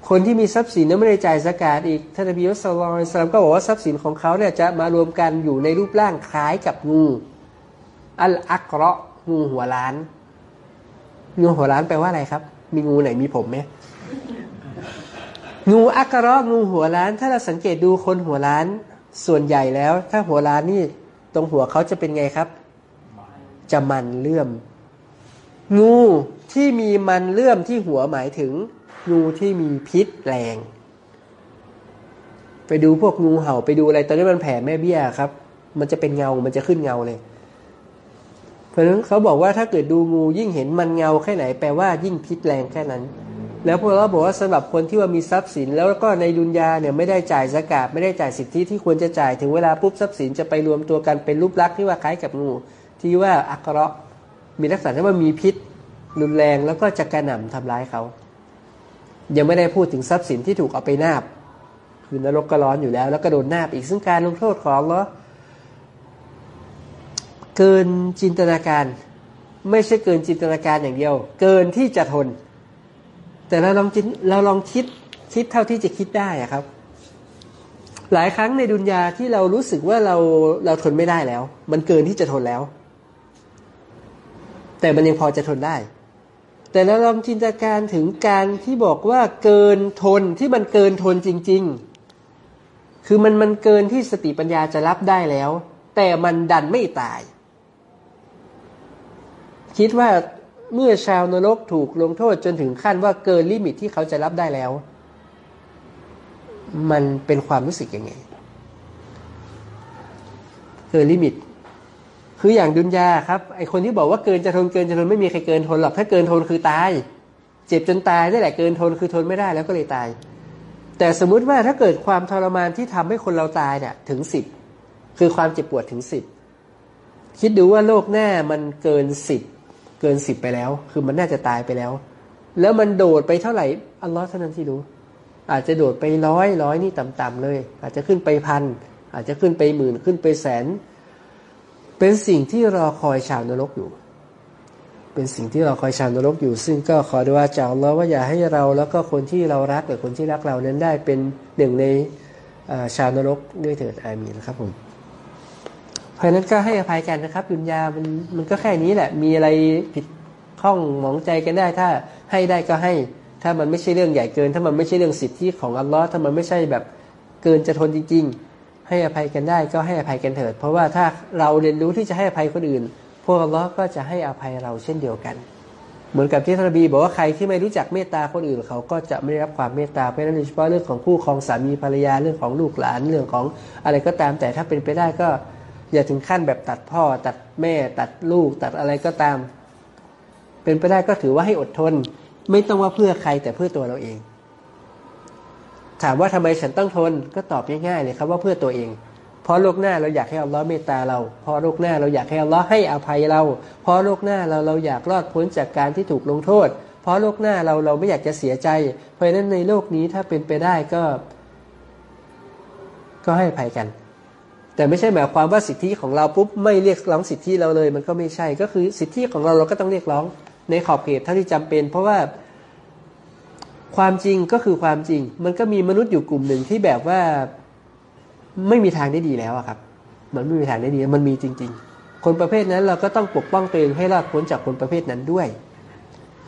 คนที่มีทรัพย์สินนั้นไม่ได้จ่ายสกาดอีกท่านนบีอัสลอมสลามก็บอกว่าทรัพย์สินของเขาเนี่ยจะมารวมกันอยู่ในรูปร่างคล้ายกับงูอัลอักเราะงูหัวล้าน งูหัวล้านแปลว่าอะไรครับ มีงูไหนมีผมไหมงูอักเราะงูหัวล้าน ถ้าเราสังเกตดูคนหัวล้าน ส่วนใหญ่แล้ว ถ้าหัวล้านนี่ตรงหัวเขาจะเป็นไงครับ จะมันเลื่อม งูที่มีมันเลื่อมที่หัวหมายถึง งูที่มีพิษแรง ไปดูพวกงูเห่าไปดูอะไร ตอนนี้มันแผ่แม่เบี้ยครับ มันจะเป็นเงา มันจะขึ้นเงาเลย เพราะฉะนั้นเขาบอกว่าถ้าเกิดดูงูยิ่งเห็นมันเงาแค่ไหน แปลว่ายิ่งพิษแรงแค่นั้น แล้วพวกเราบอกว่าสำหรับคนที่ว่ามีทรัพย์สิน แล้วก็ในดุนยาเนี่ยไม่ได้จ่ายสกาดไม่ได้จ่ายสิทธิที่ควรจะจ่ายถึงเวลาปุ๊บทรัพย์สินจะไปรวมตัวกันเป็นรูปลักษณ์ที่ว่าคล้ายกับงู ที่ว่าอักเราะมีลักษณะที่ว่ามีพิษรุนแรงแล้วก็จะกระหน่ำทำร้ายเขา ยังไม่ได้พูดถึงทรัพย์สินที่ถูกเอาไปนาบ คือนรกก็ร้อนอยู่แล้ว แล้วก็โดนนาบอีกซึ่งการลงโทษของเราเกินจินตนาการ ไม่ใช่เกินจินตนาการอย่างเดียว เกินที่จะทน แต่เราลองจินเราลองคิดคิดเท่าที่จะคิดได้อะครับ หลายครั้งในดุนยาที่เรารู้สึกว่าเราเราทนไม่ได้แล้ว มันเกินที่จะทนแล้ว แต่มันยังพอจะทนได้ แต่เราลองจินตนาการถึงการที่บอกว่าเกินทนที่มันเกินทนจริง ๆ คือมันมันเกินที่สติปัญญาจะรับได้แล้ว แต่มันดันไม่ตาย คิดว่าเมื่อชาวนรกถูกลงโทษจนถึงขั้นว่าเกิน limit ที่เขาจะรับได้แล้ว มันเป็นความรู้สึกยังไง เกิน limit คืออย่างدنياครับไอ้คนที่บอกว่าเกินจะทนเกินจะทนไม่มีใครเกินทนหรอกถ้าเกินทนคือตาย เจ็บจนตายนี่แหละเกินทนคือทนไม่ได้แล้วก็เลยตาย แต่สมมุติว่าถ้าเกิดความทรมานที่ทำให้คนเราตายเนี่ยถึงสิบคือความเจ็บปวดถึงสิบคิดดูว่าโลกหน้ามันเกินสิบเกินสิบไปแล้ว คือมันน่าจะตายไปแล้ว แล้วมันโดดไปเท่าไหร่อัลลอฮ์เท่านั้นที่รู้ อาจจะโดดไปร้อยร้อยนี่ต่ำๆเลย อาจจะขึ้นไปพันอาจจะขึ้นไปหมื่นขึ้นไปแสน เป็นสิ่งที่รอคอยชาวนรกอยู่ เป็นสิ่งที่รอคอยชาวนรกอยู่ ซึ่งก็ขอดูว่าจากอัลอว่าอย่าให้เราแล้วก็คนที่เรารักหรือคนที่รักเรานั้นได้เป็นหนึ่งในชาวนรกด้วยเถิดอามีนะครับผมภราะฉะนั้นก็ให้อภัยกันนะครับดุนยามันมันก็แค่นี้แหละ มีอะไรผิดข้องหมองใจกันได้ ถ้าให้ได้ก็ให้ ถ้ามันไม่ใช่เรื่องใหญ่เกิน ถ้ามันไม่ใช่เรื่องสิทธิของอัลลอฮ์ถ้ามันไม่ใช่แบบเกินจะทนจริง ๆ ให้อภัยกันได้ก็ให้อภัยกันเถิด เพราะว่าถ้าเราเรียนรู้ที่จะให้อภัยคนอื่น พวกอัลลอฮ์ก็จะให้อภัยเราเช่นเดียวกัน เหมือนกับที่ท่านบีบอกว่าใครที่ไม่รู้จักเมตตาคนอื่น เขาก็จะไม่ได้รับความเมตตาเพราะฉะนั้นโดยเฉพาะเรื่องของคู่ครองสามีภรรยาเรื่องของลูกหลานเรื่องของอะไรก็ตามแต่ถ้าเป็นไปได้ก็อย่าถึงขั้นแบบตัดพ่อ ตัดแม่ตัดลูก ตัดอะไรก็ตาม เป็นไปได้ก็ถือว่าให้อดทน ไม่ต้องว่าเพื่อใครแต่เพื่อตัวเราเอง ถามว่าทำไมฉันต้องทนก็ตอบง่ายๆเลยครับว่าเพื่อตัวเอง เพราะโลกหน้าเราอยากให้อัลลอฮ์เมตตาเรา เพราะโลกหน้าเราอยากให้อัลลอฮ์ให้อภัยเรา เพราะโลกหน้าเราเราอยากรอดพ้นจากการที่ถูกลงโทษ เพราะโลกหน้าเราเราไม่อยากจะเสียใจ เพราะฉะนั้นในโลกนี้ถ้าเป็นไปได้ก็ ก็ให้อภัยกัน แต่ไม่ใช่หมายความว่าสิทธิของเราปุ๊บไม่เรียกร้องสิทธิเราเลย มันก็ไม่ใช่ก็คือสิทธิของเราเราก็ต้องเรียกร้องในขอบเขตเท่าที่จำเป็น เพราะว่า ความจริงก็คือความจริง มันก็มีมนุษย์อยู่กลุ่มหนึ่งที่แบบว่าไม่มีทางได้ดีแล้วอะครับ มันไม่มีทางได้ดี มันมีจริง ๆ คนประเภทนั้นเราก็ต้องปกป้องตัวเองให้รอดพ้นจากคนประเภทนั้นด้วย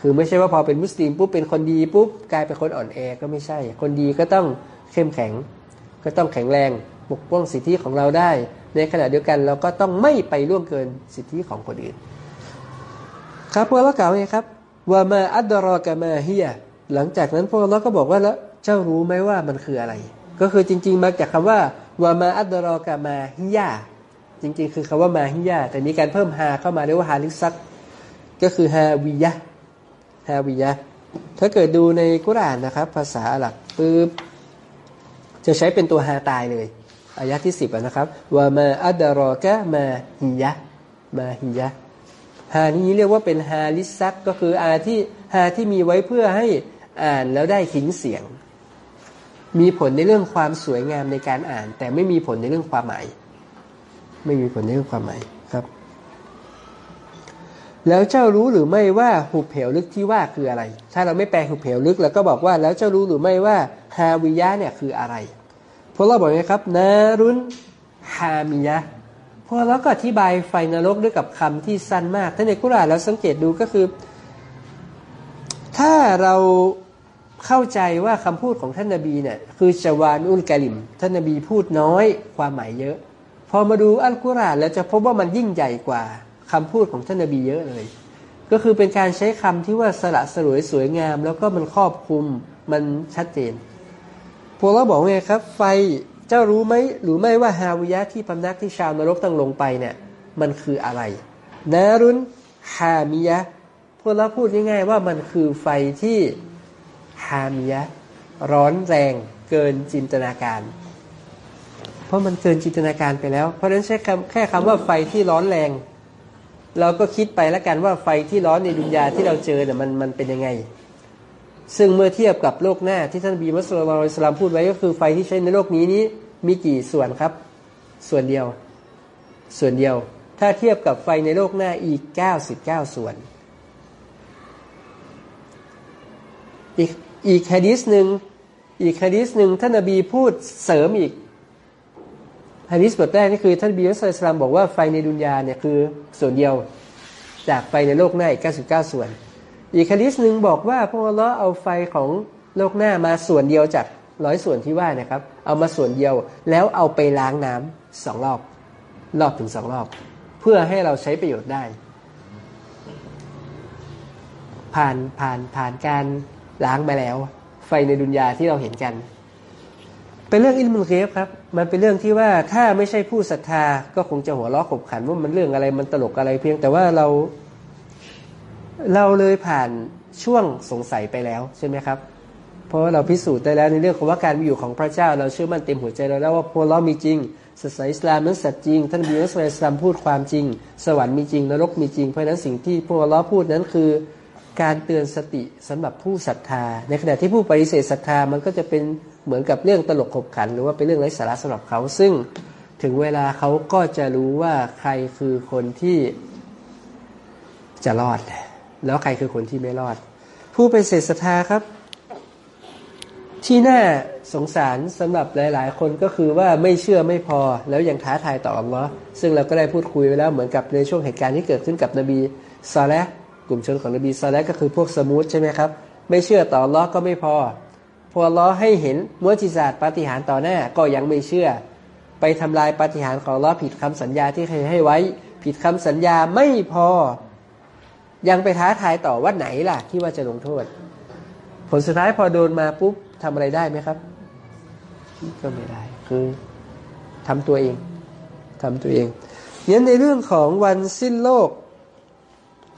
คือไม่ใช่ว่าพอเป็นมุสลิมปุ๊บเป็นคนดีปุ๊บกลายเป็นคนอ่อนแอก็ไม่ใช่ คนดีก็ต้องเข้มแข็ง ก็ต้องแข็งแรงปกป้องสิทธิของเราได้ ในขณะเดียวกันเราก็ต้องไม่ไปล่วงเกินสิทธิของคนอื่น ครับพวกเรากล่าวไงครับว่ามาอัดรอกามาเฮีย หลังจากนั้นพวกเราก็บอกว่าแล้วเจ้ารู้ไหมว่ามันคืออะไร ก็คือจริง ๆ มาจากคำว่าวามาอัตดรอกามาฮิยาจริง ๆ คือคำว่ามาฮิยาแต่มีการเพิ่มฮาเข้ามาเรียกว่าฮาลิซักก็คือฮาวิยะฮาวิยะถ้าเกิดดูในกุรานนะครับ ภาษาอาหรับปึ๊บจะใช้เป็นตัวฮาตายเลยอายะที่สิบนะครับว่ามาอัดรอกะมาฮิยะมาฮิยะฮานี้เรียกว่าเป็นฮาลิซักก็คืออาที่ฮาที่มีไว้เพื่อให้ อ่านแล้วได้ขินเสียง มีผลในเรื่องความสวยงามในการอ่าน แต่ไม่มีผลในเรื่องความหมาย ไม่มีผลในเรื่องความหมายครับ แล้วเจ้ารู้หรือไม่ว่าหุบเหวลึกที่ว่าคืออะไร ถ้าเราไม่แปลหุบเหวลึกเราก็บอกว่าแล้วเจ้ารู้หรือไม่ว่าฮาวิยะเนี่ยคืออะไรพวกเราบอกไงครับนารุนฮามิยะพวกเราก็อธิบายไฟนรกด้วยกับคำที่สั้นมาก ถ้าในกุรอานเราสังเกตดูก็คือ ถ้าเรา เข้าใจว่าคำพูดของท่านนาบีเนี่ยคือชวานอุลกาลิม ท่านนาบีพูดน้อยความหมายเยอะ พอมาดูอัลกุรอานแล้วจะพบว่ามันยิ่งใหญ่กว่าคำพูดของท่านนาบีเยอะเลย ก็คือเป็นการใช้คำที่ว่าสละสลวยสวยงาม แล้วก็มันครอบคลุมมันชัดเจนพวกเราบอกไงครับ ไฟเจ้ารู้ไหมหรือไม่ว่าฮาวิยะที่พำนักที่ชาวนรกต้องลงไปเนี่ยมันคืออะไรนารุนฮามิยะพวกเราพูดง่ายๆว่ามันคือไฟที่ ฮามิยะร้อนแรงเกินจินตนาการ เพราะมันเกินจินตนาการไปแล้ว เพราะฉะนั้นใช้คำแค่คำว่าไฟที่ร้อนแรง เราก็คิดไปแล้วกันว่าไฟที่ร้อนในดุนยาที่เราเจอเนี่ยมันมันเป็นยังไง ซึ่งเมื่อเทียบกับโลกหน้าที่ท่านบีมัสลิมอิสลามพูดไว้ก็คือไฟที่ใช้ในโลกนี้นี้มีกี่ส่วนครับ ส่วนเดียว ส่วนเดียว ถ้าเทียบกับไฟในโลกหน้าอีก 99 ส่วนอีก อีกฮะดีษหนึ่งอีกฮะดีษหนึ่งท่านนบีพูดเสริมอีกฮะดีษบทแรกนี่คือท่านบีอัสลามบอกว่าไฟในดุนยาเนี่ยคือส่วนเดียวจากไฟในโลกหน้าอีก99 ส่วน อีกฮะดีษหนึ่งบอกว่าพระองค์เอาไฟของโลกหน้ามาส่วนเดียวจากร้อยส่วนที่ว่านะครับ เอามาส่วนเดียวแล้วเอาไปล้างน้ำสองรอบรอบถึงสองรอบ เพื่อให้เราใช้ประโยชน์ได้ ผ่านผ่านผ่านการ ล้างมาแล้ว ไฟในดุนยาที่เราเห็นกัน เป็นเรื่องอินมุลเกฟครับ มันเป็นเรื่องที่ว่าถ้าไม่ใช่ผู้ศรัทธาก็คงจะหัวเราะขบขันว่ามันเรื่องอะไรมันตลกอะไรเพียงแต่ว่าเราเราเลยผ่านช่วงสงสัยไปแล้วใช่ไหมครับ เพราะว่าเราพิสูจน์ได้แล้วในเรื่องของว่าการมีอยู่ของพระเจ้า เราเชื่อมั่นเต็มหัวใจเราแล้วว่าพระเรามีจริงศาสนาอิสลามนั้นสัตย์จริง ท่านบีอัสลามพูดความจริง สวรรค์มีจริงนรกมีจริงเพราะนั้นสิ่งที่พวกเราพูดนั้นคือ การเตือนสติสำหรับผู้ศรัทธา ในขณะที่ผู้ปฏิเสธศรัทธามันก็จะเป็นเหมือนกับเรื่องตลกขบขัน หรือว่าเป็นเรื่องไร้สาระสำหรับเขา ซึ่งถึงเวลาเขาก็จะรู้ว่าใครคือคนที่จะรอด แล้วใครคือคนที่ไม่รอด ผู้ปฏิเสธศรัทธาครับ ที่น่าสงสารสำหรับหลาย ๆ คนก็คือว่าไม่เชื่อไม่พอ แล้วยังท้าทายต่ออัลลอฮ์ซึ่งเราก็ได้พูดคุยไปแล้วเหมือนกับในช่วงเหตุการณ์ที่เกิดขึ้นกับนบีซาเลห์ กลุ่มชนของนบีซาเลห์ก็คือพวกษะมูดใช่ไหมครับ ไม่เชื่อต่ออัลลอฮ์ก็ไม่พอ พออัลลอฮ์ให้เห็นمعجزاتปาฏิหาริย์ต่อหน้าก็ยังไม่เชื่อ ไปทำลายปาฏิหาริย์ของอัลลอฮ์ผิดคำสัญญาที่เคยให้ไว้ ผิดคำสัญญาไม่พอ ยังไปท้าทายต่อว่าไหนล่ะ ที่ว่าจะลงโทษ ผลสุดท้ายพอโดนมาปุ๊บทำอะไรได้ไหมครับ ก็ไม่ได้คือทำตัวเองทำตัวเองงั้นในเรื่องของวันสิ้นโลก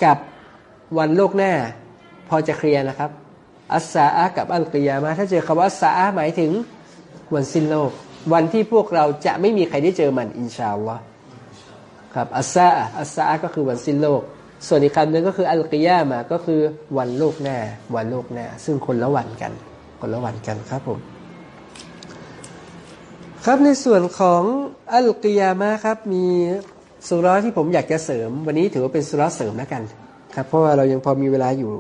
กับ วันโลกหน้า พอจะเคลียร์นะครับ อัสซาอะกับอัลกิยามาถ้าเจอคำว่าอัสซาอะหมายถึงวันสิ้นโลก วันที่พวกเราจะไม่มีใครได้เจอมันอินชาอัลลอฮ์ครับอัสซาอะอัสซาอะก็คือวันสิ้นโลก ส่วนอีกคำหนึ่งก็คืออัลกิยามาก็คือวันโลกหน้า วันโลกหน้า ซึ่งคนละวันกัน คนละวันกันครับผมครับในส่วนของอัลกิยามะครับมีสุราะห์ที่ผมอยากจะเสริม วันนี้ถือว่าเป็นสุราะห์เสริมแล้วกัน ครับ เพราะว่าเรายังพอมีเวลาอยู่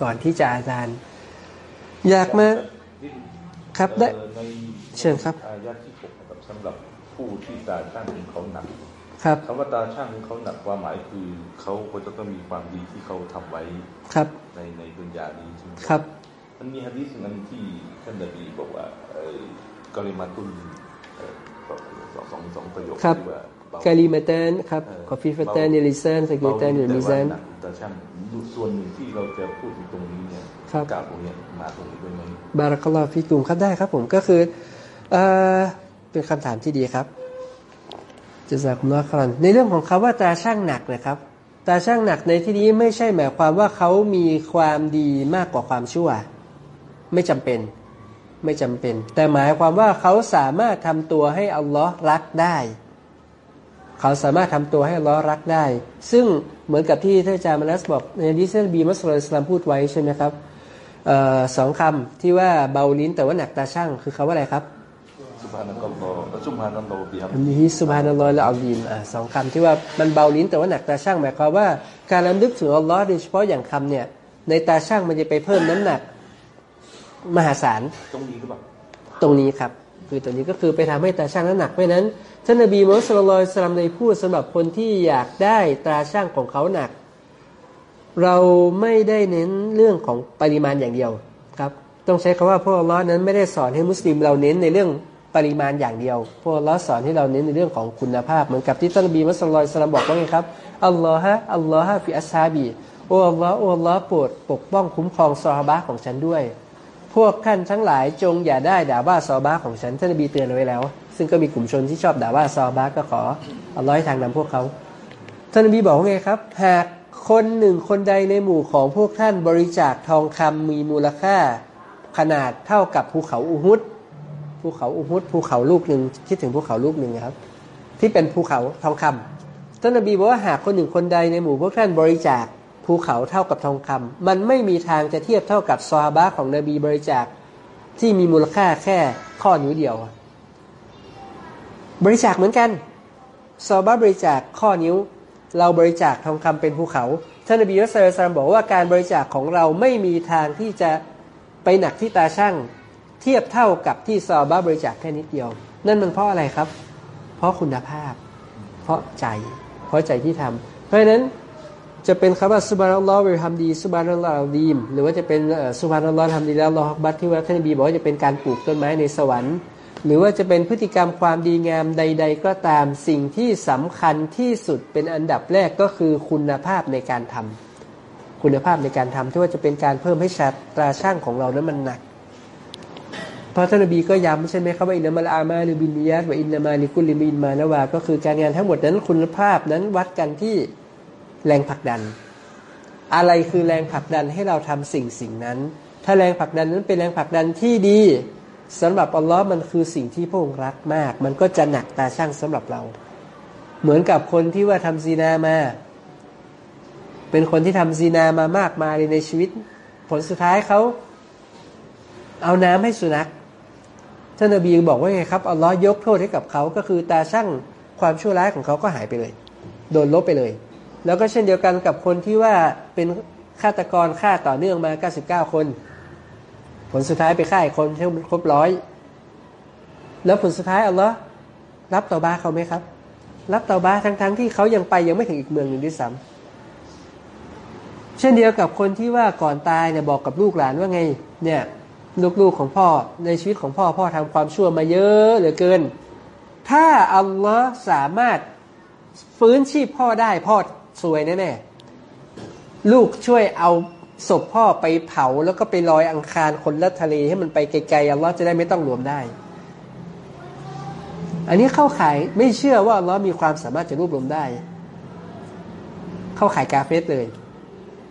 ก่อนที่จะอาจารย์ อยากมาครับได้
อ่อใน
เชิญครับ
อายะที่หกนะครับสำหรับผู้ที่ตาช่างของเขาหนัก
ครับ
คำว่าตาช่างของเขาหนักความหมายคือเขาก็จะต้องมีความดีที่เขาทำไว้
ครับ
ในในดุนยานี้ใช่ไหม
ครับ
มันมีฮะดีษหนั้นที่ท่านนบีบอกว่าเอ่อกอลิมาตุนเอ่อสองสองสองประโยค
ครับ
ที่ว่าเบา
กาลิมาตันครับ
เอ่อ
คอฟีฟตันเนลิซันสกิตันเนลิซัน
เบาแต่ว่าหนักตาช่างส่วนหนึ่งที่เราจะพูดถึงตรงนี้เนี่ย
ครับ
กล่าวตรงเนี้ยมาตรงนี้ด้วยไหม
บารักลอฮ์ฟิกุมครับได้ครับผมก็คือเอ่อเป็นคำถามที่ดีครับจะจากคุณว่าครันในเรื่องของคำว่าตาช่างหนักนะครับตาช่างหนักในที่นี้ไม่ใช่หมายความว่าเขามีความดีมากกว่าความชั่ว ไม่จำเป็นไม่จำเป็น แต่หมายความว่าเขาสามารถทำตัวให้อัลลอฮ์รักได้ เขาสามารถทำตัวให้อัลลอฮ์รักได้ ซึ่งเหมือนกับที่ท่านอาจารย์มานัสบอกในดิเซนบีมัสลิสลามพูดไว้ใช่ไหมครับเออสองคำที่ว่าเบาลิ้นแต่ว่าหนักตาช่างคือคาว่าอะไรครับ
สุภานัลลอฮ์สุภานัลลอฮ์บิฮัม
อันนี้สุบฮานัลลอฮ์และอัลลีมอะสองคำที่ว่ามันเบาลิ้นแต่ว่าหนักตาช่างหมายความว่าการรำลึกถึงอัลลอฮ์โดยเฉพาะอย่างคำเนี่ยในตาช่างมันจะไปเพิ่มน้ำหนักมหาศาล
ตรงนี้หรือเปล่า
ตรงนี้ครับ คือตัวนี้ก็คือไปทำให้ตาช่างนั้นหนักเพราะนั้นท่านนบีมุฮัมมัดสุลลัลลอฮุอะลัยฮิวะสัลลัมได้พูดสำหรับคนที่อยากได้ตาช่างของเขาหนัก เราไม่ได้เน้นเรื่องของปริมาณอย่างเดียวครับ ต้องใช้คำว่าพวกอัลลอฮ์นั้นไม่ได้สอนให้มุสลิมเราเน้นในเรื่องปริมาณอย่างเดียวพวกอัลลอฮ์สอนให้เราเน้นในเรื่องของคุณภาพเหมือนกับที่ท่านนบีมุฮัมมัดสุลลัลลอฮุอะลัยฮิวะสัลลัมบอกว่าไงครับอัลลอฮะอัลลอฮะฟิอัสซาบีโอ้อัลลอฮ์โอ้อัลลอฮ์โปรดปกป้องคุ้มครองซอฮาบะของฉันด้วย พวกท่านทั้งหลายจงอย่าได้ด่าว่าซอฮาบะห์ของฉันท่านนบีเตือนไว้แล้ว ซึ่งก็มีกลุ่มชนที่ชอบด่าว่าซอฮาบะห์ก็ขออัลลอฮ์ให้ทางนำพวกเขาท่านนบีบอกว่าไงครับ หากคนหนึ่งคนใดในหมู่ของพวกท่านบริจาคทองคำมีมูลค่า ขนาดเท่ากับภูเขาอูฮุดภูเขาอูฮุดภูเขาลูกหนึ่งคิดถึงภูเขาลูกหนึ่งนะครับ ที่เป็นภูเขาทองคำท่านนบีบอกว่าหากคนหนึ่งคนใดในหมู่พวกท่านบริจาค ภูเขาเท่ากับทองคำมันไม่มีทางจะเทียบเท่ากับซอฮาบะของนบีบริจาคที่มีมูลค่าแค่ข้อนิ้วเดียว บริจาคเหมือนกันซอฮาบะบริจาคข้อนิ้ว เราบริจาคทองคำเป็นภูเขาท่านนบีมุฮัมมัดสลลัมบอกว่าการบริจาคของเราไม่มีทางที่จะไปหนักที่ตาช่างเทียบเท่ากับที่ซอฮาบะบริจาคแค่นิดเดียว นั่นมันเพราะอะไรครับ เพราะคุณภาพ เพราะใจ เพราะใจที่ทำเพราะฉะนั้น จะเป็นคำว่าสุบานัลลอฮ์เวฮัมดีสุบานัลลอฮ์อัลดีมหรือว่าจะเป็นสุบานัลลอฮ์ทำดีแล้วลอฮ์บัตที่ว่าท่านบีบอกว่าจะเป็นการปลูกต้นไม้ในสวรรค์ หรือว่าจะเป็นพฤติกรรมความดีงามใด ๆ ก็ตามสิ่งที่สำคัญที่สุดเป็นอันดับแรกก็คือคุณภาพในการทำคุณภาพในการทำที่ว่าจะเป็นการเพิ่มให้ชัดตราช่างของเรานั้นมันหนักเพราะท่านนบีก็ย้ำใช่ไหมครับว่าอินนามัลอามาลิบินนิยาตว่าอินนามาลิกุลิมินมานาวา ก็คือการงานทั้งหมดนั้นคุณภาพนั้นวัดกันที่ แรงผลักดัน อะไรคือแรงผลักดันให้เราทำสิ่งสิ่งนั้น ถ้าแรงผลักดันนั้นเป็นแรงผลักดันที่ดีสำหรับอัลลอฮ์มันคือสิ่งที่พระองค์รักมาก มันก็จะหนักตาช่างสำหรับเรา เหมือนกับคนที่ว่าทำซีนามา เป็นคนที่ทำซีนามามากมายในชีวิต ผลสุดท้ายเขาเอาน้ำให้สุนัขท่านนบีบอกว่าไงครับอัลลอฮ์ยกโทษให้กับเขาก็คือตาช่างความชั่วร้ายของเขาก็หายไปเลย โดนลบไปเลย แล้วก็เช่นเดียวกันกับคนที่ว่าเป็นฆาตกรฆ่าต่อเนื่องมา 99 คน ผลสุดท้ายไปฆ่าอีกคนให้มันครบร้อย แล้วผลสุดท้ายอัลลอฮ์รับเตาบาเขาไหมครับ รับเตาบาทั้งๆทที่เขายังไปยังไม่ถึงอีกเมืองหนึ่งด้วยซ้ำเช่นเดียวกับคนที่ว่าก่อนตายเนี่ยบอกกับลูกหลานว่าไง เนี่ยลูกๆของพ่อในชีวิตของพ่อพ่อทำความชั่วมาเยอะเหลือเกิน ถ้าอัลลอฮ์สามารถฟื้นชีพพ่อได้พ่อ สวยแน่ๆลูกช่วยเอาศพพ่อไปเผาแล้วก็ไปลอยอังคารคนละทะเลให้มันไปไกลๆอัลลอฮ์จะได้ไม่ต้องรวมได้ อันนี้เข้าขายไม่เชื่อว่าอัลลอฮ์มีความสามารถจะรวบรวมได้ เข้าขายกาเฟสเลย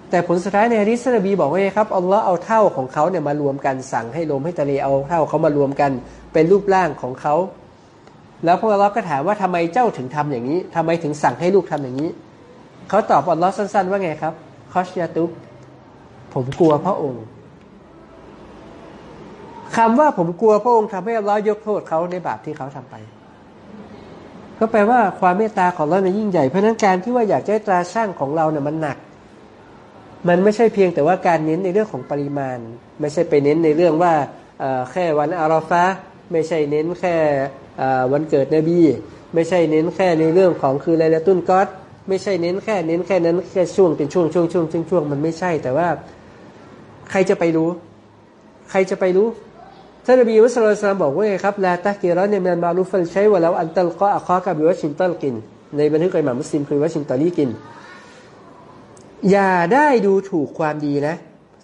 แต่ผลสุดท้ายในฮะดิษนบีบอกว่าครับอัลลอฮ์เอาเท่าของเขาเนี่ยมารวมกันสั่งให้ลมให้ทะเลเอาเท่าเขามารวมกันเป็นรูปร่างของเขา แล้วพวกอัลลอฮ์ก็ถามว่าทำไมเจ้าถึงทำอย่างนี้ทำไมถึงสั่งให้ลูกทำอย่างนี้ เขาตอบอัลลอฮ์สั้น ๆ ว่าไงครับคอชยาตุกผมกลัวพระองค์คำว่าผมกลัวพระองค์ทำให้อัลลอฮ์ยกโทษเขาในบาปที่เขาทำไป ก็แปลว่าความเมตตาของเราเนี่ยยิ่งใหญ่เพราะนั้นการที่ว่าอยากจะให้ตราช่างของเราเนี่ยมันหนัก มันไม่ใช่เพียงแต่ว่าการเน้นในเรื่องของปริมาณ ไม่ใช่ไปเน้นในเรื่องว่าแค่วันอาราฟะไม่ใช่เน้นแค่วันเกิดนบี ไม่ใช่เน้นแค่ในเรื่องของคือไลลาตุนกอด ไม่ใช่เน้นแค่เน้นแค่นั้นแค่ช่วงเป็นช่วงช่วงช่วงช่วงช่วงมันไม่ใช่ แต่ว่าใครจะไปรู้ ใครจะไปรู้ท่านนบีมุสลิมบอกว่าไงครับลาตะกีรอนเนี่ยมันมารุฟัลใช้ว่าแล้วอันตัลก็อัคอกับวิวชินตัลกิน ในบันทึกอิหม่ามมุสลิมคือวัชินตัลีกิน อย่าได้ดูถูกความดีนะ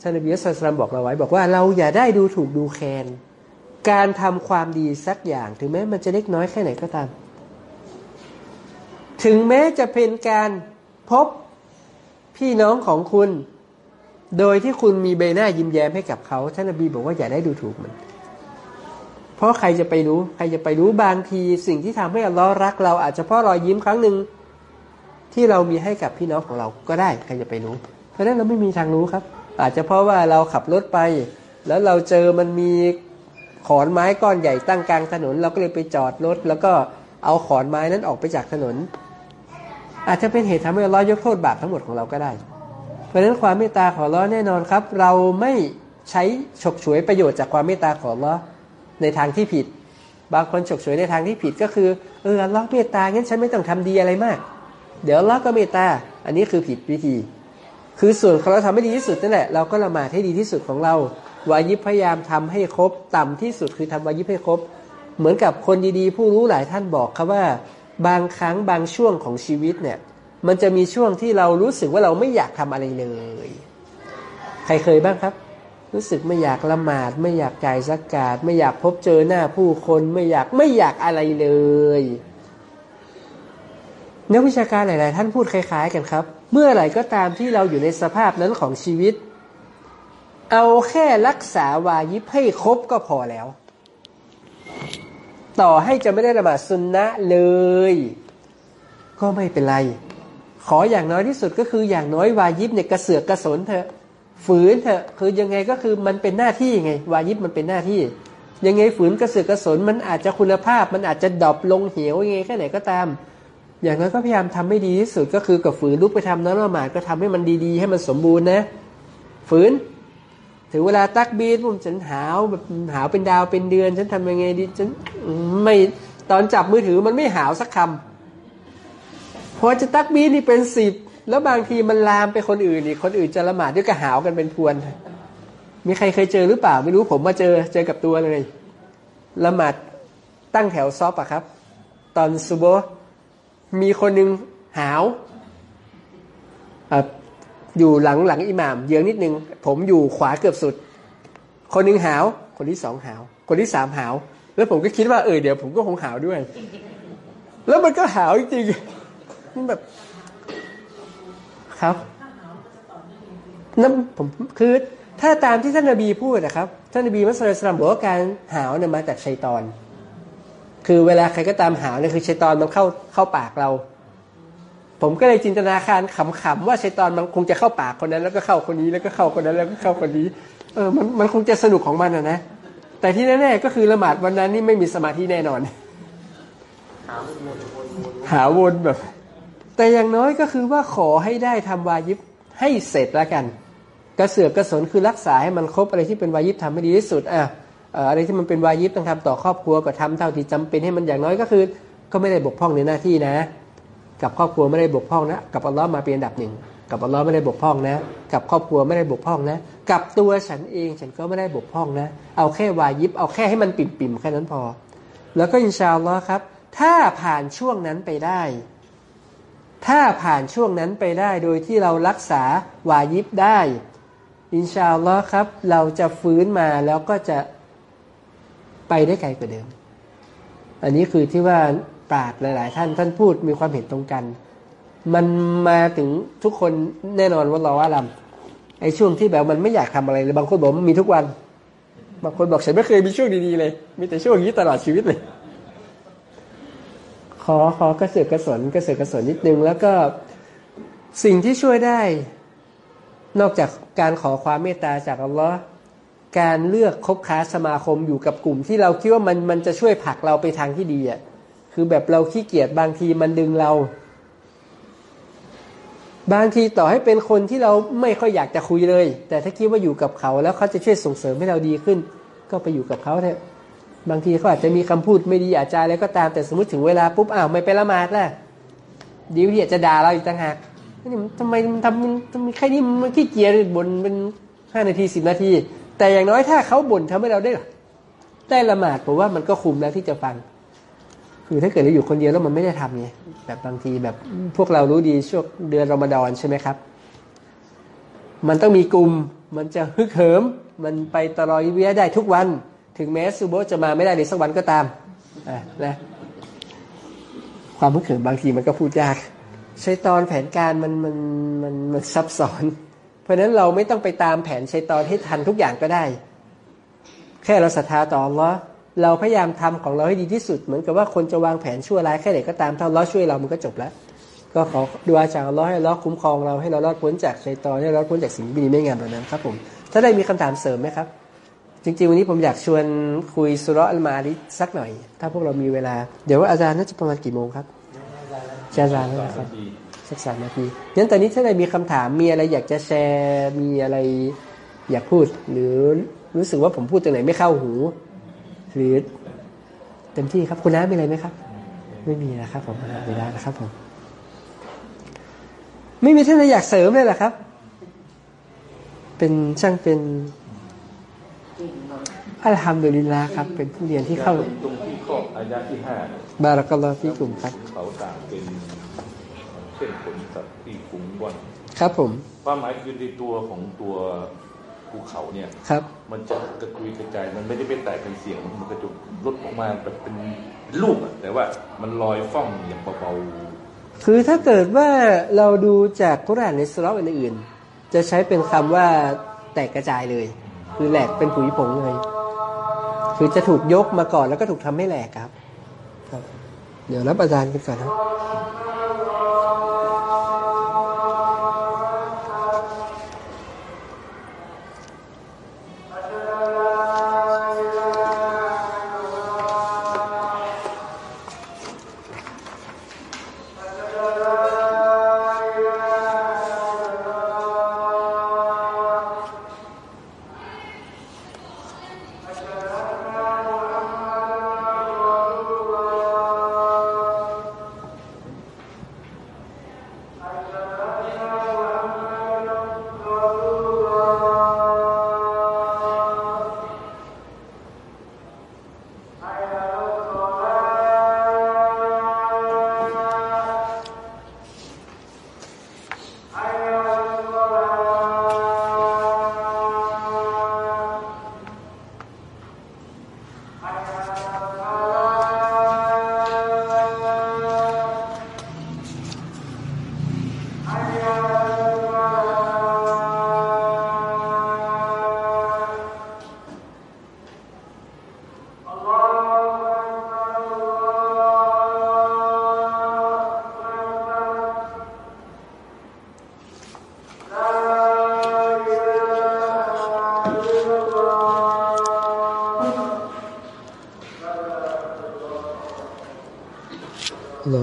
ท่านนบีมุสลิมบอกเราไว้ บอกว่าเราอย่าได้ดูถูกดูแคลนการทำความดีสักอย่างถึงแม้มันจะเล็กน้อยแค่ไหนก็ตาม ถึงแม้จะเป็นการพบพี่น้องของคุณ โดยที่คุณมีใบหน้ายิ้มแย้มให้กับเขาท่านนบีบอกว่าอย่าได้ดูถูกมัน เพราะใครจะไปรู้ ใครจะไปรู้บางทีสิ่งที่ทำให้อัลลอฮ์รักเราอาจจะเพราะรอยยิ้มครั้งหนึ่งที่เรามีให้กับพี่น้องของเราก็ได้ใครจะไปรู้ เพราะฉะนั้นเราไม่มีทางรู้ครับ อาจจะเพราะว่าเราขับรถไป แล้วเราเจอมันมีขอนไม้ก้อนใหญ่ตั้งกลางถนน เราก็เลยไปจอดรถแล้วก็เอาขอนไม้นั้นออกไปจากถนน อาจจะเป็นเหตุทำให้อัลลอฮ์ยกโทษบาปทั้งหมดของเราก็ได้ เพราะฉะนั้นความเมตตาของอัลลอแน่นอนครับ เราไม่ใช้ฉกฉวยประโยชน์จากความเมตตาของอัลลอในทางที่ผิด บางคนฉกฉวยในทางที่ผิดก็คือเออลลอเมตตางั้นฉันไม่ต้องทำดีอะไรมาก เดี๋ยวลลอก็เมตตาอันนี้คือผิดวิธี คือส่วนของเราทำให้ดีที่สุดนั่นแหละเราก็ละหมาดให้ดีที่สุดของเราวายิพยายามทำให้ครบต่ำที่สุดคือทำวายิบให้ครบ เหมือนกับคนดีๆ ผู้รู้หลายท่านบอกครับว่า บางครั้งบางช่วงของชีวิตเนี่ย มันจะมีช่วงที่เรารู้สึกว่าเราไม่อยากทำอะไรเลย ใครเคยบ้างครับ รู้สึกไม่อยากละหมาด ไม่อยากจ่ายสักกาดไม่อยากพบเจอหน้าผู้คนไม่อยากไม่อยากอะไรเลยนักวิชาการหลาย ๆ ท่านพูดคล้าย ๆ กันครับ เมื่อไหร่ก็ตามที่เราอยู่ในสภาพนั้นของชีวิต เอาแค่รักษาวายิบให้ครบก็พอแล้ว ต่อให้จะไม่ได้ละหมาดซุนนะเลย ก็ไม่เป็นไร ขออย่างน้อยที่สุดก็คืออย่างน้อยวายิบเนี่ยกระเสือกกระสนเถอะ ฝืนเถอะ คือยังไงก็คือมันเป็นหน้าที่ไง วายิบมันเป็นหน้าที่ ยังไงฝืนกระเสือกกระสนมันอาจจะคุณภาพ มันอาจจะดรอปลงเหวยังไงแค่ไหนก็ตาม อย่างน้อยก็พยายามทำให้ดีที่สุดก็คือกับฝืนลุกไปทำนั้นละหมาดก็ทำให้มันดีๆ ให้มันสมบูรณ์นะ ฝืน ถึงเวลาตักบีดผมฉันหาวแบบหาวเป็นดาวเป็นเดือน ฉันทำยังไงดีฉันไม่ตอนจับมือถือมันไม่หาวสักคำพอจะตักบีดนี่เป็นสิบแล้วบางทีมันลามไปคนอื่นอีกคนอื่นจะละหมาดด้วยก็หาวกันเป็นพวน มีใครเคยเจอหรือเปล่า ไม่รู้ผมมาเจอเจอกับตัวเลยละหมาดตั้งแถวซอปอะครับ ตอนซูโบมีคนหนึ่งหาว อยู่หลังหลังอิหม่าม เยื้องนิดนึง ผมอยู่ขวาเกือบสุด คนหนึ่งหาว คนที่สองหาว คนที่สามหาว แล้วผมก็คิดว่าเออเดี๋ยวผมก็คงหาวด้วย แล้วมันก็หาวจริงๆมันแบบครับนั่นผมคือถ้าตามที่ท่านนบีพูดนะครับ ท่านนบีมัสลิมบอกว่าการหาวเนี่ยมาจากชัยตอน คือเวลาใครก็ตามหาวเนี่ยคือชัยตอนมันเข้าเข้าปากเรา ผมก็เลยจินตนาการขำๆว่าชัยตอนมันคงจะเข้าปากคนนั้น แล้วก็เข้าคนนี้แล้วก็เข้าคนนั้นแล้วก็เข้าคนนี้ เออมันมันคงจะสนุกของมันอะนะแต่ที่แน่ๆก็คือละหมาดวันนั้นนี่ไม่มีสมาธิแน่นอน
หาวน
แบบ แต่อย่างน้อยก็คือว่าขอให้ได้ทำวายิบให้เสร็จแล้วกัน กระเสือกกระสนคือรักษาให้มันครบอะไรที่เป็นวายิบทำให้ดีที่สุดอะอะไรที่มันเป็นวายิบต้องทำต่อครอบครัวก็ทำเท่าที่จำเป็นให้มันอย่างน้อยก็คือ ก็ไม่ได้บกพร่องในหน้าที่นะ กับครอบครัวไม่ได้บกพร่องนะ กับอัลลอฮ์มาเป็นอันดับหนึ่ง กับอัลลอฮ์ไม่ได้บกพร่องนะ กับครอบครัวไม่ได้บกพร่องนะ กับตัวฉันเองฉันก็ไม่ได้บกพร่องนะ เอาแค่วายิบเอาแค่ให้มันปิ่มๆแค่นั้นพอ แล้วก็อินชาอัลลอฮ์ครับ ถ้าผ่านช่วงนั้นไปได้ ถ้าผ่านช่วงนั้นไปได้โดยที่เรารักษาวายิบได้ อินชาอัลลอฮ์ครับ เราจะฟื้นมาแล้วก็จะไปได้ไกลกว่าเดิม อันนี้คือที่ว่า ปราดหลาย ๆ ท่านท่านพูดมีความเห็นตรงกัน มันมาถึงทุกคนแน่นอนว่าเราว่าลำไอ้ช่วงที่แบบมันไม่อยากทำอะไรเลยบางคนบอกมันมีทุกวัน บางคนบอกฉันไม่เคยมีช่วงดีๆเลย มีแต่ช่วงนี้ตลอดชีวิตเลย ขอขอกระเสือกกระสนกระเสือกกระสนนิดนึง แล้วก็สิ่งที่ช่วยได้ นอกจากการขอความเมตตาจากอัลลอฮ์การเลือกคบค้าสมาคมอยู่กับกลุ่มที่เราคิดว่ามันมันจะช่วยผลักเราไปทางที่ดีอะ คือแบบเราขี้เกียจบางทีมันดึงเรา บางทีต่อให้เป็นคนที่เราไม่ค่อยอยากจะคุยเลย แต่ถ้าคิดว่าอยู่กับเขา แล้วเขาจะช่วยส่งเสริมให้เราดีขึ้น ก็ไปอยู่กับเขาเถอะบางทีเขาอาจจะมีคำพูดไม่ดีอาจารย์อะไรก็ตามแต่สมมติถึงเวลาปุ๊บอ้าวไม่ไปละหมาดล่ะเดียวที่จะด่าเราอีกต่างหากนี่มันทำไมมันทำมันทำไมแค่นี้มันขี้เกียจบ่นเป็นห้านาทีสิบนาที แต่อย่างน้อยถ้าเขาบ่นทำให้เราได้ได้ละหมาดผมว่ามันก็คุ้มแล้วที่จะฟัง คือถ้าเกิดเราอยู่คนเดียวแล้วมันไม่ได้ทำไงแบบบางทีแบบพวกเรารู้ดีช่วงเดือนรอมฎอนใช่ไหมครับ มันต้องมีกลุ่มมันจะฮึกเหิม มันไปตลอดเวียได้ทุกวัน ถึงแม้ซูโบะจะมาไม่ได้ในสักวันก็ตามอะนะความฮึกเหิมบางทีมันก็พูดยากชัยตอนแผนการมันมันมันมันซับซ้อน เพราะฉะนั้นเราไม่ต้องไปตามแผนชัยตอนให้ทันทุกอย่างก็ได้ แค่เราศรัทธาต่ออัลลอฮ์ เราพยายามทำของเราให้ดีที่สุด เหมือนกับว่าคนจะวางแผนชั่วร้ายแค่ไหนก็ตามถ้าลลอช่วยเรามันก็จบแล้ว ก็ขอดูอาจากลลอให้ลลอคุ้มครองเราให้เรารอดพ้นจากชัยตอนให้เรารอดพ้นจากสิ่งไม่ดีไม่งามเหล่านั้นครับผมถ้าได้มีคำถามเสริมไหมครับ จริงๆ วันนี้ผมอยากชวนคุยสุราะห์อัลมาริสักหน่อย ถ้าพวกเรามีเวลา เดี๋ยวว่าอาจารย์น่าจะประมาณกี่โมงครับอาจารย์แล้วครับสักสามนาทีงั้นตอนนี้ถ้าใครมีคำถามมีอะไรอยากจะแชร์มีอะไรอยากพูด หรือรู้สึกว่าผมพูดตรงไหนไม่เข้าหู หรือเต็มที่ครับคุณน้ามีอะไรไหมครับ ไม่มีนะครับ ผมไม่ได้นะครับผม ไม่มีท่านอะไรอยากเสริมเลยเหรอครับ เป็นช่างเป็นอัลฮัมดุลิลลาห์ครับ เป็นผู้เรียนที่เข้า
ตรงที่ข้ออายะที่ห้าเนี่ย
บารักัลลอฮ์ที่กลุ่มครับ
เขาต่างเป็นเช่นขนสัตว์ที่ฟุ้งว่อน
ครับผม
ความหมายคือในตัวของตัว ภูเขาเนี่ย
ครับ
มันจะกระจุยกระจายมันไม่ได้เป็นแตกเป็นเสียงมันกระจุยลดออกมาแบบเป็นลูกอะแต่ว่ามันลอยฟ่องอย่างเบา
คือถ้าเกิดว่าเราดูจากกุรอานในสุเราะห์อื่นๆจะใช้เป็นคำว่าแตกกระจายเลย คือแหลกเป็นผุยผงเลยคือจะถูกยกมาก่อนแล้วก็ถูกทำให้แหลกครับ ครับ เดี๋ยวรับอาจารย์กันก่อนครั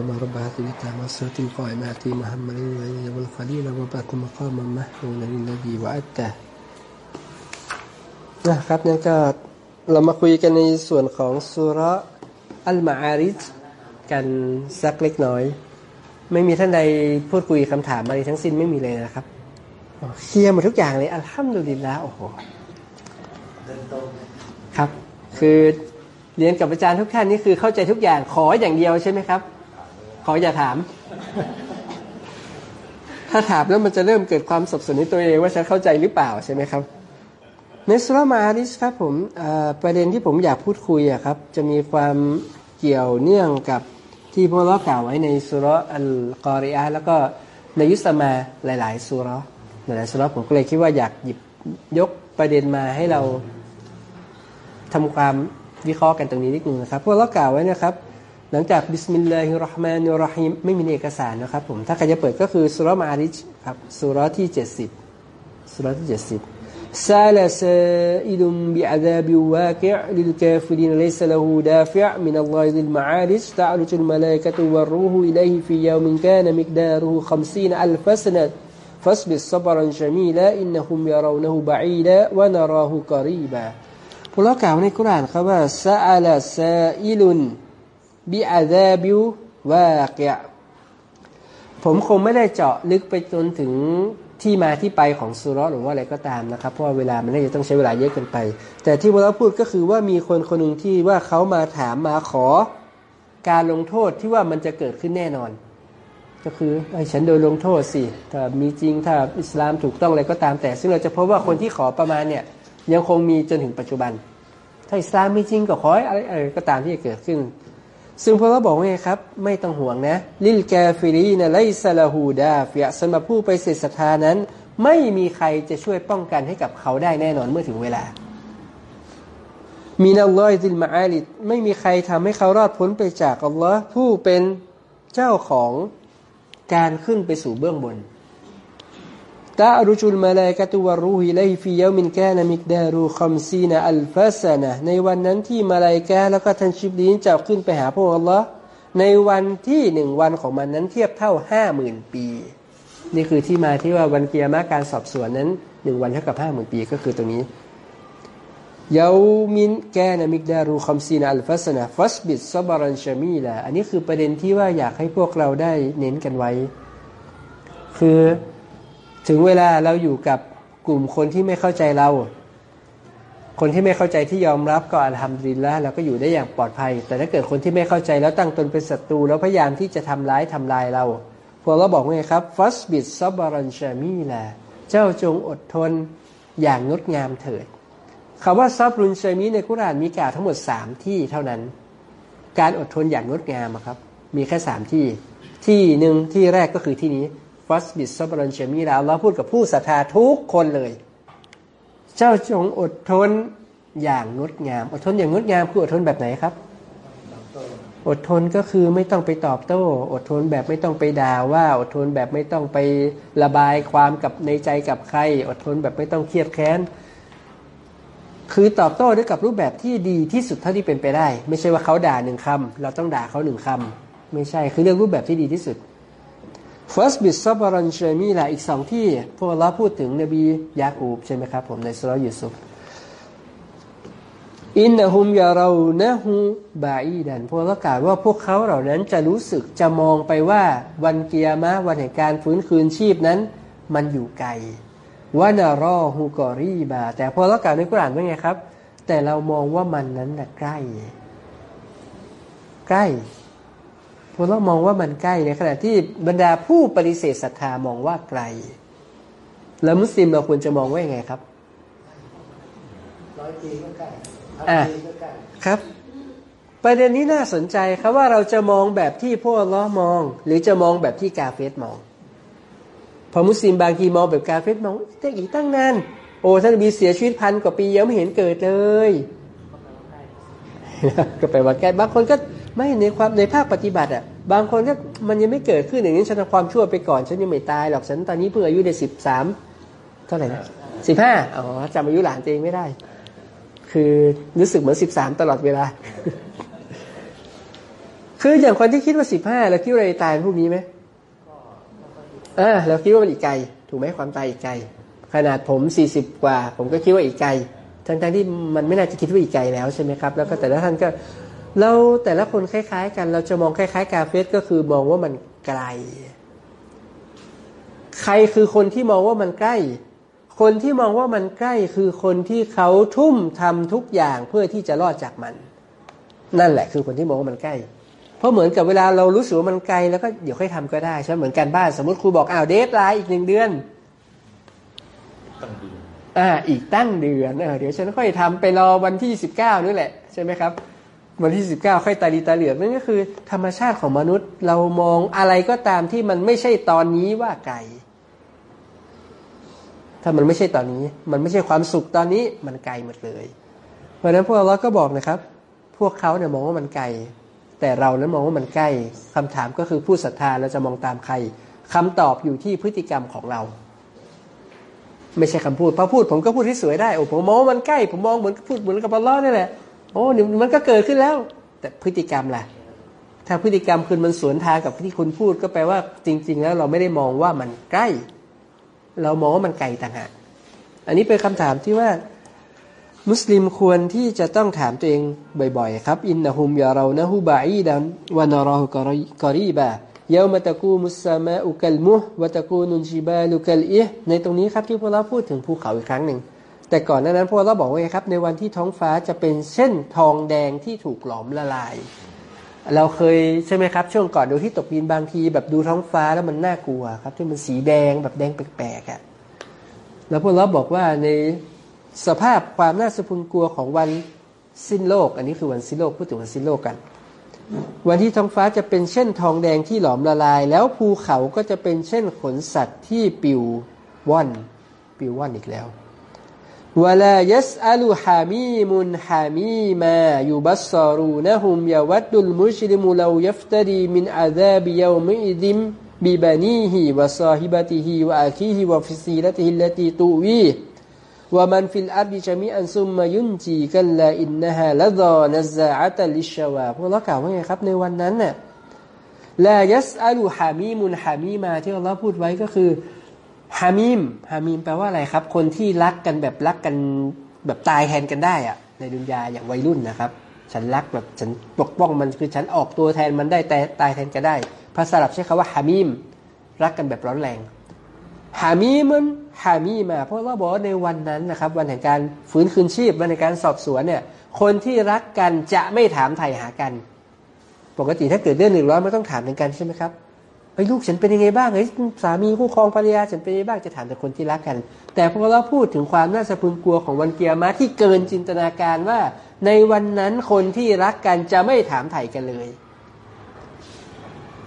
اللهم رب هذه التامة والصلاة القائمة آتي محمد والخليل وبعث مقاما محمودا الذي وعدته นะครับนั่นก็เรามาคุยกันในส่วนของสุราะห์อัลมาอาริจกันสักเล็กน้อย ไม่มีท่านใดพูดคุยคำถามอะไรทั้งสิ้นไม่มีเลยนะครับอ๋อเคลียร์หมดทุกอย่างเลยอัลฮัมดุลิลละโอ้โห
เดินตรง
ครับ คือเรียนกับอาจารย์ทุกท่านนี่คือเข้าใจทุกอย่างขออย่างเดียวใช่ไหมครับ ขออย่าถาม ถ้าถามแล้วมันจะเริ่มเกิดความสับสนในตัวเองว่าฉันเข้าใจหรือเปล่าใช่ไหมครับในสุรมาอาริสครับผมประเด็นที่ผมอยากพูดคุยอะครับ จะมีความเกี่ยวเนื่องกับที่พวกเรากล่าวไว้ในสุรอัลกอริอาแล้วก็ในยุสมาหลาย ๆ สุราะห์หลายๆสุรผมก็เลยคิดว่าอยากหยิบยกประเด็นมาให้เราทำความวิเคราะห์กันตรงนี้นิดนึงนะครับ พวกเรากล่าวไว้นะครับ หลังจากบิสมิลลาฮิรเราะห์มานิรเราะฮีมไม่มีในเอกสารนะครับผมถ้าใครจะเปิดก็คือสุราะห์มาอาริจครับสุราะห์ที่ 70สุราะห์ที่ 70 سأل سائل بعذاب واقع للكافرين ليس له دافع من الله ذي المعارج تعرج الملائكة والروح إليه في يوم كان مقداره خمسين ألف سنة فاصبر صبرا جميلا إنهم يرونه بعيدا ونراه قريبا พวกเรากล่าวในกุรอานครับว่าซาอัลซาอิลุน บิอาซาบิวว่าเกะผมคงไม่ได้เจาะลึกไปจนถึงที่มาที่ไปของสุราะห์หรือว่าอะไรก็ตามนะครับ เพราะว่าเวลามันน่าจะต้องใช้เวลาเยอะเกินไป แต่ที่พวกเราพูดก็คือว่ามีคนคนหนึ่งที่ว่าเขามาถามมาขอการลงโทษที่ว่ามันจะเกิดขึ้นแน่นอน ก็คือไอ้ฉันโดนลงโทษสิถ้ามีจริงถ้าอิสลามถูกต้องอะไรก็ตามแต่ ซึ่งเราจะพบว่าคนที่ขอประมาณเนี่ยยังคงมีจนถึงปัจจุบัน ถ้าอิสลามมีจริงก็ขอให้ออะไรก็ตามที่จะเกิดขึ้น ซึ่งพระเราบอกว่าไงครับ ไม่ต้องห่วงนะ ลิลแกฟิรีนะไลซาลาฮูดาฟิยะสำหรับผู้ไปเสศรัทธานั้น ไม่มีใครจะช่วยป้องกันให้กับเขาได้แน่นอนเมื่อถึงเวลา มีนัลลอฮิซิลมาอาลิดไม่มีใครทำให้เขารอดพ้นไปจากอัลลอฮ์ผู้เป็นเจ้าของการขึ้นไปสู่เบื้องบน تعرج الملائكة والروح إليه في يوم كان مقداره خمسين ألف سنةในวันนั้นที่มาลาอิกะฮ์แล้วก็ท่านญิบรีลจะขึ้นไปหาพระองค์อัลลอฮ์ในวันที่หนึ่งวันของมันนั้นเทียบเท่าห้าหมื่นปี นี่คือที่มาที่ว่าวันกิยามะฮ์การสอบสวนนั้นหนึ่งวันเท่ากับห้าหมื่นปีก็คือตรงนี้يوم كان مقداره خمسين ألف سنة فاصبر صبرا جميلاอันนี้คือประเด็นที่ว่าอยากให้พวกเราได้เน้นกันไว้ คือ ถึงเวลาเราอยู่กับกลุ่มคนที่ไม่เข้าใจเรา คนที่ไม่เข้าใจที่ยอมรับก็อัลฮัมดุลิลละเราก็อยู่ได้อย่างปลอดภัย แต่ถ้าเกิดคนที่ไม่เข้าใจแล้วตั้งตนเป็นศัตรูแล้วพยายามที่จะทำร้ายทำลายเรา พวกเราบอกว่าไงครับฟัสบิดซับรันชามีละเจ้าจงอดทนอย่างงดงามเถิดคำว่าซับรุนชามีในกุรานมีกล่าวทั้งหมดสามที่เท่านั้น การอดทนอย่างงดงามครับ มีแค่สามที่ ที่หนึ่งที่แรกก็คือที่นี้ ฟัสบิสซับรันเชมีลาเราพูดกับผู้ศรัทธาทุกคนเลย เจ้าจงอดทนอย่างงดงาม อดทนอย่างงดงามคืออดทนแบบไหนครับ อดทนก็คือไม่ต้องไปตอบโต้ อดทนแบบไม่ต้องไปด่าว่า อดทนแบบไม่ต้องไประบายความกับในใจกับใคร อดทนแบบไม่ต้องเครียดแค้นคือตอบโต้ด้วยกับรูปแบบที่ดีที่สุดเท่าที่เป็นไปได้ ไม่ใช่ว่าเขาด่าหนึ่งคำเราต้องด่าเขาหนึ่งคำไม่ใช่คือเลือกรูปแบบที่ดีที่สุด First b i t s a b r a n เชมีละอีกสองที่พวกเราพูดถึงนบียาคูบใช่ไหมครับผมในสุรยูซุฟอินนะฮุมยาเรานะฮูบาอีดันพวกเรากล่าวว่าพวกเขาเหล่านั้นจะรู้สึกจะมองไปว่าวันเกียร์มะวันแห่งการฟื้นคืนชีพนั้น มันอยู่ไกลวานารอฮูกอรีบา แต่พวกเรากล่าวในกุรอานว่าไงครับ แต่เรามองว่ามันนั้นนะใกล้ ใกล้ พวกเรามองว่ามันใกล้ในขณะที่บรรดาผู้ปฏิเสธศรัทธามองว่าไกล แล้วมุสลิมเราควรจะมองว่ายังไงครับ
ร้อยปีก็ใกล้พัน
อะ
ปีก็ใกล้
ครับประเด็นนี้น่าสนใจครับว่าเราจะมองแบบที่พวกล้อมอง หรือจะมองแบบที่กาเฟสมอง พอมุสลิมบางทีมองแบบกาเฟสมองแต่อีกตั้งนานโอ้ท่านนบีเสียชีวิตพันกว่าปียังไม่เห็นเกิดเลย ก็แปลว่าแกบางคนก็ ไม่ในความในภาคปฏิบัติอะบางคนก็มันยังไม่เกิดขึ้นอย่างนี้ฉันทำความชั่วไปก่อนฉันยังไม่ตายหรอกฉันตอนนี้เพิ่งอายุได้สิบสามเท่าไหร่นะสิบห้าอ๋อจำอายุหลานตัวเองไม่ได้ คือรู้สึกเหมือนสิบสามตลอดเวลา คืออย่างคนที่คิดว่าสิบห้าเราคิดว่าเรตายพวกนี้ไหมอ่าเราคิดว่ามันอีกไกล ถูกไหมความตายอีกไกล ขนาดผมสี่สิบกว่า ผมก็คิดว่าอีกไกลทั้งๆที่มันไม่น่าจะคิดว่าอีกไกลแล้วใช่ไหมครับ แล้วก็แต่ละท่านก็ เราแต่ละคนคล้าย ๆ กัน เราจะมองคล้าย ๆ กาเฟสก็คือมองว่ามันไกล ใครคือคนที่มองว่ามันใกล้ คนที่มองว่ามันใกล้คือคนที่เขาทุ่มทำทุกอย่างเพื่อที่จะรอดจากมัน นั่นแหละ คือคนที่มองว่ามันใกล้ เพราะเหมือนกับเวลาเรารู้สึกว่ามันไกลแล้วก็เดี๋ยวค่อยทำก็ได้ใช่ไหมเหมือนการบ้านสมมติครูบอกอ้าวเดทไลน์อีกหนึ่งเดือน
ตั้งเดือน
อ่าอีกตั้งเดือนเออเดี๋ยวฉันค่อยทำไปรอวันที่สิบเก้านี่แหละใช่ไหมครับ วันที่สิบเก้าค่อยตาดีตาเหลือกนั่นก็คือ ธรรมชาติของมนุษย์ เรามองอะไรก็ตามที่มันไม่ใช่ตอนนี้ว่าไกลถ้ามันไม่ใช่ตอนนี้ มันไม่ใช่ความสุขตอนนี้มันไกลหมดเลย เพราะฉะนั้นพวกเราก็บอกนะครับ พวกเขาเนี่ยมองว่ามันไกล แต่เรานั้นมองว่ามันใกล้คำถามก็คือผู้ศรัทธาเราจะมองตามใครคำตอบอยู่ที่พฤติกรรมของเรา ไม่ใช่คำพูดพอพูดผมก็พูดที่สวยได้โอ้ผมมองว่ามันใกล้ ผมมองเหมือนพูดเหมือนกับอัลลอฮ์นี่แหละ โอ้เดี๋ยมันก็เกิดขึ้นแล้ว แต่พฤติกรรมล่ะ ถ้าพฤติกรรมคุณมันสวนทางกับที่คุณพูดก็แปลว่าจริง ๆ แล้วเราไม่ได้มองว่ามันใกล้ เรามองว่ามันไกลต่างหากอันนี้เป็นคำถามที่ว่า มุสลิมควรที่จะต้องถามตัวเองบ่อย ๆ ครับ إنهم يرونه بعيدا ونراه قريبا يوم تكون السماء كالمهل وتكون الجبال كالعهن ตรงนี้ครับที่พวกเราพูดถึงภูเขาอีกครั้งหนึ่ง แต่ก่อนนั้นพวกเราบอกว่าไงครับ ในวันที่ท้องฟ้าจะเป็นเส้นทองแดงที่ถูกหลอมละลาย เราเคยใช่ไหมครับ ช่วงก่อนดวงอาทิตย์ตกดินบางทีแบบดูท้องฟ้าแล้วมันน่ากลัวครับที่มันสีแดงแบบแดงแปลกๆอะแล้วพวกเราบอกว่าในสภาพความน่าสะพรึงกลัวของวันสิ้นโลก อันนี้คือวันสิ้นโลกพูดถึงวันสิ้นโลกกัน วันที่ท้องฟ้าจะเป็นเช่นทองแดงที่หลอมละลาย แล้วภูเขาก็จะเป็นเช่นขนสัตว์ที่ปิวว่อน ปิวว่อนอีกแล้ว ولا يسأل حميم حميما يبصرونهم يود المجرم لو يفتدي من عذاب يومئذ ببنيه وصاحبته وأخيه وفصيلته التي تؤويه ومن في الأرض جميعا ثم ينجي كلا إنها لظى نزاعة للشوى พวกเรากล่าวว่าไงครับในวันนั้นน่ะลายัสอัลูฮามีมุนฮามีมาที่อัลลอฮ์พูดไว้ก็คือ ฮามีมฮามีมแปลว่าอะไรครับ คนที่รักกันแบบรักกันแบบตายแทนกันได้อะในดุนยาอย่างวัยรุ่นนะครับ ฉันรักแบบฉันปกป้องมันคือฉันออกตัวแทนมันได้แต่ตายแทนกันได้ภาษาอับใช้คำว่าฮามีมรักกันแบบร้อนแรงฮามีมันฮามีมา เพราะว่าบอกว่าในวันนั้นนะครับ วันแห่งการฟื้นคืนชีพวันแห่งการสอบสวนเนี่ย คนที่รักกันจะไม่ถามไถ่หากัน ปกติถ้าเกิดเรื่องหนึ่งร้อยมันต้องถามถึงกันใช่ไหมครับ ไอ้ยลูกฉันเป็นยังไงบ้างไอ้ยสามีคู่ครองภรรยาฉันเป็นยังไงบ้างจะถามแต่คนที่รักกัน แต่พอเราพูดถึงความน่าสะพรึงกลัวของวันเกียร์มาที่เกินจินตนาการว่า ในวันนั้นคนที่รักกันจะไม่ถามไถ่กันเลย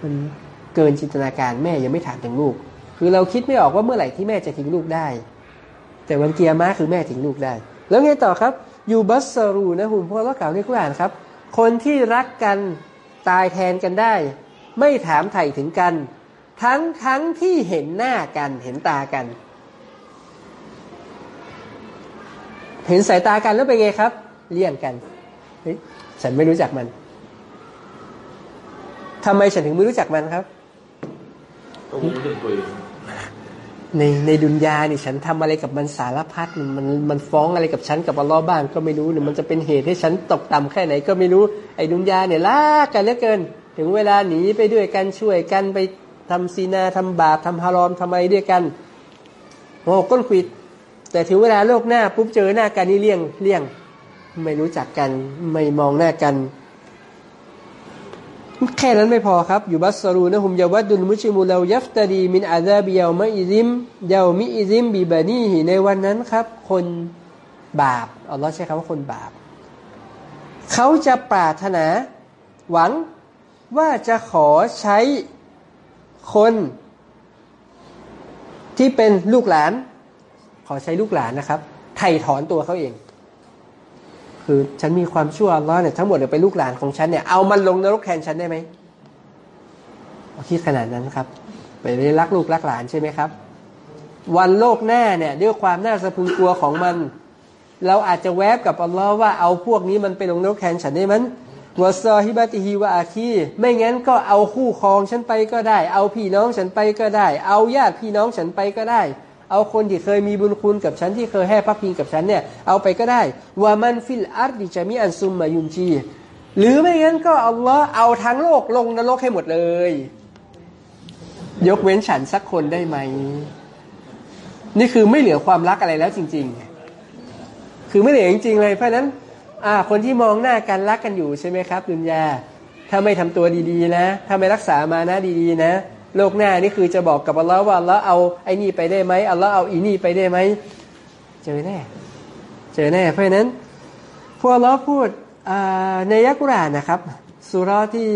มันเกินจินตนาการแม่ยังไม่ถามถึงลูก คือเราคิดไม่ออกว่าเมื่อไหร่ที่แม่จะทิ้งลูกได้ แต่วันเกียร์มาคือแม่ทิ้งลูกได้ แล้วไงต่อครับยูบัสรูนะคุณพ่อเรากล่าวในคุรานครับ คนที่รักกันตายแทนกันได้ ไม่ถามไถ่ถึงกัน ทั้งทั้งที่เห็นหน้ากันเห็นตากัน เห็นสายตากันแล้วเป็นไงครับ เลี่ยงกันเฮ้ยฉันไม่รู้จักมันทำไมฉันถึงไม่รู้จักมันครับ
ก็รู้เรื่องตัวเอง
ในในดุนยานี่ฉันทำอะไรกับมันสารพัดมันมันมันฟ้องอะไรกับฉันกับอัลลอฮ์บ้างก็ไม่รู้เนี่ยมันจะเป็นเหตุให้ฉันตกต่ำแค่ไหนก็ไม่รู้ไอ้ดุนยาเนี่ยลากกันเหลือเกิน ถึงเวลาหนีไปด้วยกันช่วยกันไปทำซีนาทำบาปทำฮารอมทำไมด้วยกันโอ้ก้นขิด แต่ถึงเวลาโลกหน้าปุ๊บเจอหน้ากันนี่เลี่ยงเลี่ยง ไม่รู้จักกันไม่มองหน้ากัน แค่นั้นไม่พอครับ อยู่บัสรูนะฮุมยาวัดดุลมุชิมูลายัฟตาดีมินอาซาบิยาวมะอิซิมยาวมิอิซิมบีบานีในวันนั้นครับ คนบาปอัลลอฮ์ใช้คำว่าคนบาป เขาจะปรารถนาหวัง ว่าจะขอใช้คนที่เป็นลูกหลาน ขอใช้ลูกหลานนะครับ ไถ่ถอนตัวเขาเอง คือฉันมีความชั่วอัลลอฮ์เนี่ยทั้งหมดเนี่ยเป็นลูกหลานของฉันเนี่ยเอามันลงนรกแทนฉันได้ไหมคิดขนาดนั้นครับไปเรียนรักลูกรักหลานใช่ไหมครับ วันโลกหน้าเนี่ยด้วยความน่าสะพรึงกลัวของมัน เราอาจจะแวบกับอัลลอฮ์ว่าเอาพวกนี้มันไปลงนรกแทนฉันได้มั้ย وصاحبته وأخيه ไม่งั้นก็เอาคู่ครองฉันไปก็ได้ เอาพี่น้องฉันไปก็ได้ เอาญาติพี่น้องฉันไปก็ได้ เอาคนที่เคยมีบุญคุณกับฉันที่เคยให้พักพิงกับฉันเนี่ย เอาไปก็ได้ومن في الأرض جميعا ثم ينجيهหรือไม่งั้นก็อัลลอฮ์เอาทั้งโลกลงนรกให้หมดเลย ยกเว้นฉันสักคนได้ไหม นี่คือไม่เหลือความรักอะไรแล้วจริง ๆ คือไม่เหลือจริงๆเลยเพราะนั้น อ่าคนที่มองหน้ากันรักกันอยู่ใช่ไหมครับดุนยาถ้าไม่ทำตัวดีๆนะ ถ้าไม่รักษามานะดีๆนะ โลกหน้านี่คือจะบอกกับอัลลอฮ์ว่าอัลลอฮ์เอาไอ้นี่ไปได้ไหมอัลลอฮ์เอาอีนี่ไปได้ไหมเจอแน่ เจอแน่ เพราะฉะนั้นพวกอัลลอฮ์พูดในยักกุรานนะครับสุรที่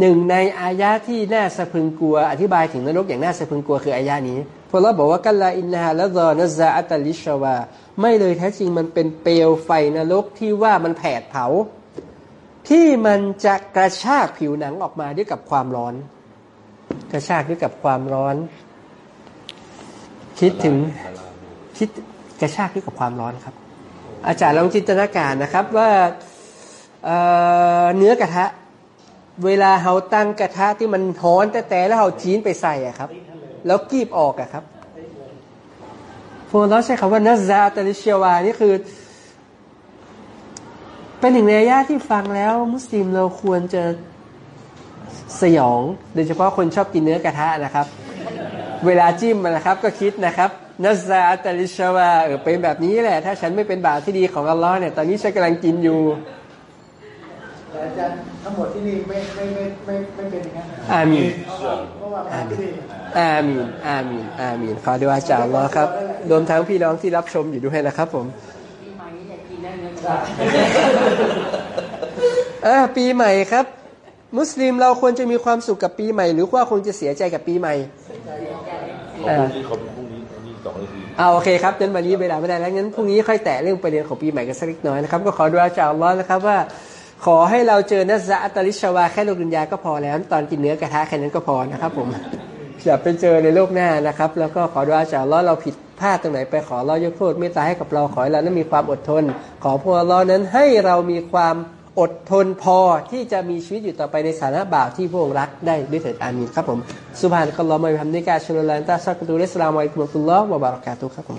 หนึ่งในอายะที่น่าสะพรึงกลัว อธิบายถึงนรกอย่างน่าสะพรึงกลัวคืออายะนี้พวกเราบอกว่ากัลลาอินนาฮะละซอนซาอัตลิชวา ไม่เลยแท้จริงมันเป็นเปลวไฟนรกที่ว่ามันแผดเผา ที่มันจะกระชากผิวหนังออกมาด้วยกับความร้อน กระชากด้วยกับความร้อน คิดถึงคิดกระชากด้วยกับความร้อนครับ อาจารย์ลองจินตนาการนะครับว่าเเนื้อกระทะ เวลาเราตั้งกระทะที่มันฮ้อนแต่แต่แล้วเราจีนไปใส่อะครับ แล้วกีบออกอะครับ พวกเราใช้คำว่านัซาตลิเชียวานี่คือ เป็นหนึ่งในญายะที่ฟังแล้ว มุสลิมเราควรจะสยอง โดยเฉพาะคนชอบกินเนื้อกระทะนะครับ เวลาจิ้มมันนะครับก็คิดนะครับนัซาตลิชวาเออเป็นแบบนี้แหละ ถ้าฉันไม่เป็นบาปที่ดีของอัลลอฮ์เนี่ยตอนนี้ฉันกำลังกินอยู่
แต่อาจารย์ทั้งหมดที่นี่ไม่ไม่ไม่ไม่ไม่เป็นอย่างนั้น
อามีน
เพราะว่าเพราะว่าที่นี่
อามีนอามีนอามีนขอดูอาจารย์อัลลอฮ์ครับ รวมทั้งพี่น้องที่รับชมอยู่ด้วยนะครับ ผม
ปีใหม่นี่อยากกินได้เงิน
ได้
เออปีใหม่ครับ มุสลิมเราควรจะมีความสุขกับปีใหม่ หรือว่าคงจะเสียใจกับปีใหม่
พรุ่งนี้เขาพรุ่งนี้อันนี้สองนาที
เอาโอเคครับงั้นวันนี้เวลาไม่ได้แล้วงั้นพรุ่งนี้ค่อยแตะเรื่องประเด็นของปีใหม่กันสักเล็กน้อยนะครับ ก็ขอดูอาจารย์อัลลอฮ์นะครับว่า ขอให้เราเจอنزاعة للشوىแค่โลกดุนยาก็พอแล้ว ตอนกินเนื้อกระทะแค่นั้นก็พอนะครับผมอย่าไปเจอในโลกหน้านะครับ แล้วก็ขอดุอาจารย์อัลลอฮ์เราผิดพลาดตรงไหนไปขอเรายกโทษเมตตาให้กับเราขอให้เรานั้นมีความอดทน ขอพวกอัลลอฮ์นั้นให้เรามีความอดทนพอที่จะมีชีวิตอยู่ต่อไปในฐานะบ่าวที่พระองค์รักได้ด้วยเถิดอามีนครับผมسبحانك اللهم وبحمدك أشهد أن لا إله إلا أنت أستغفرك وأتوب إليك السلام عليكم ورحمة الله وبركاتهครับผม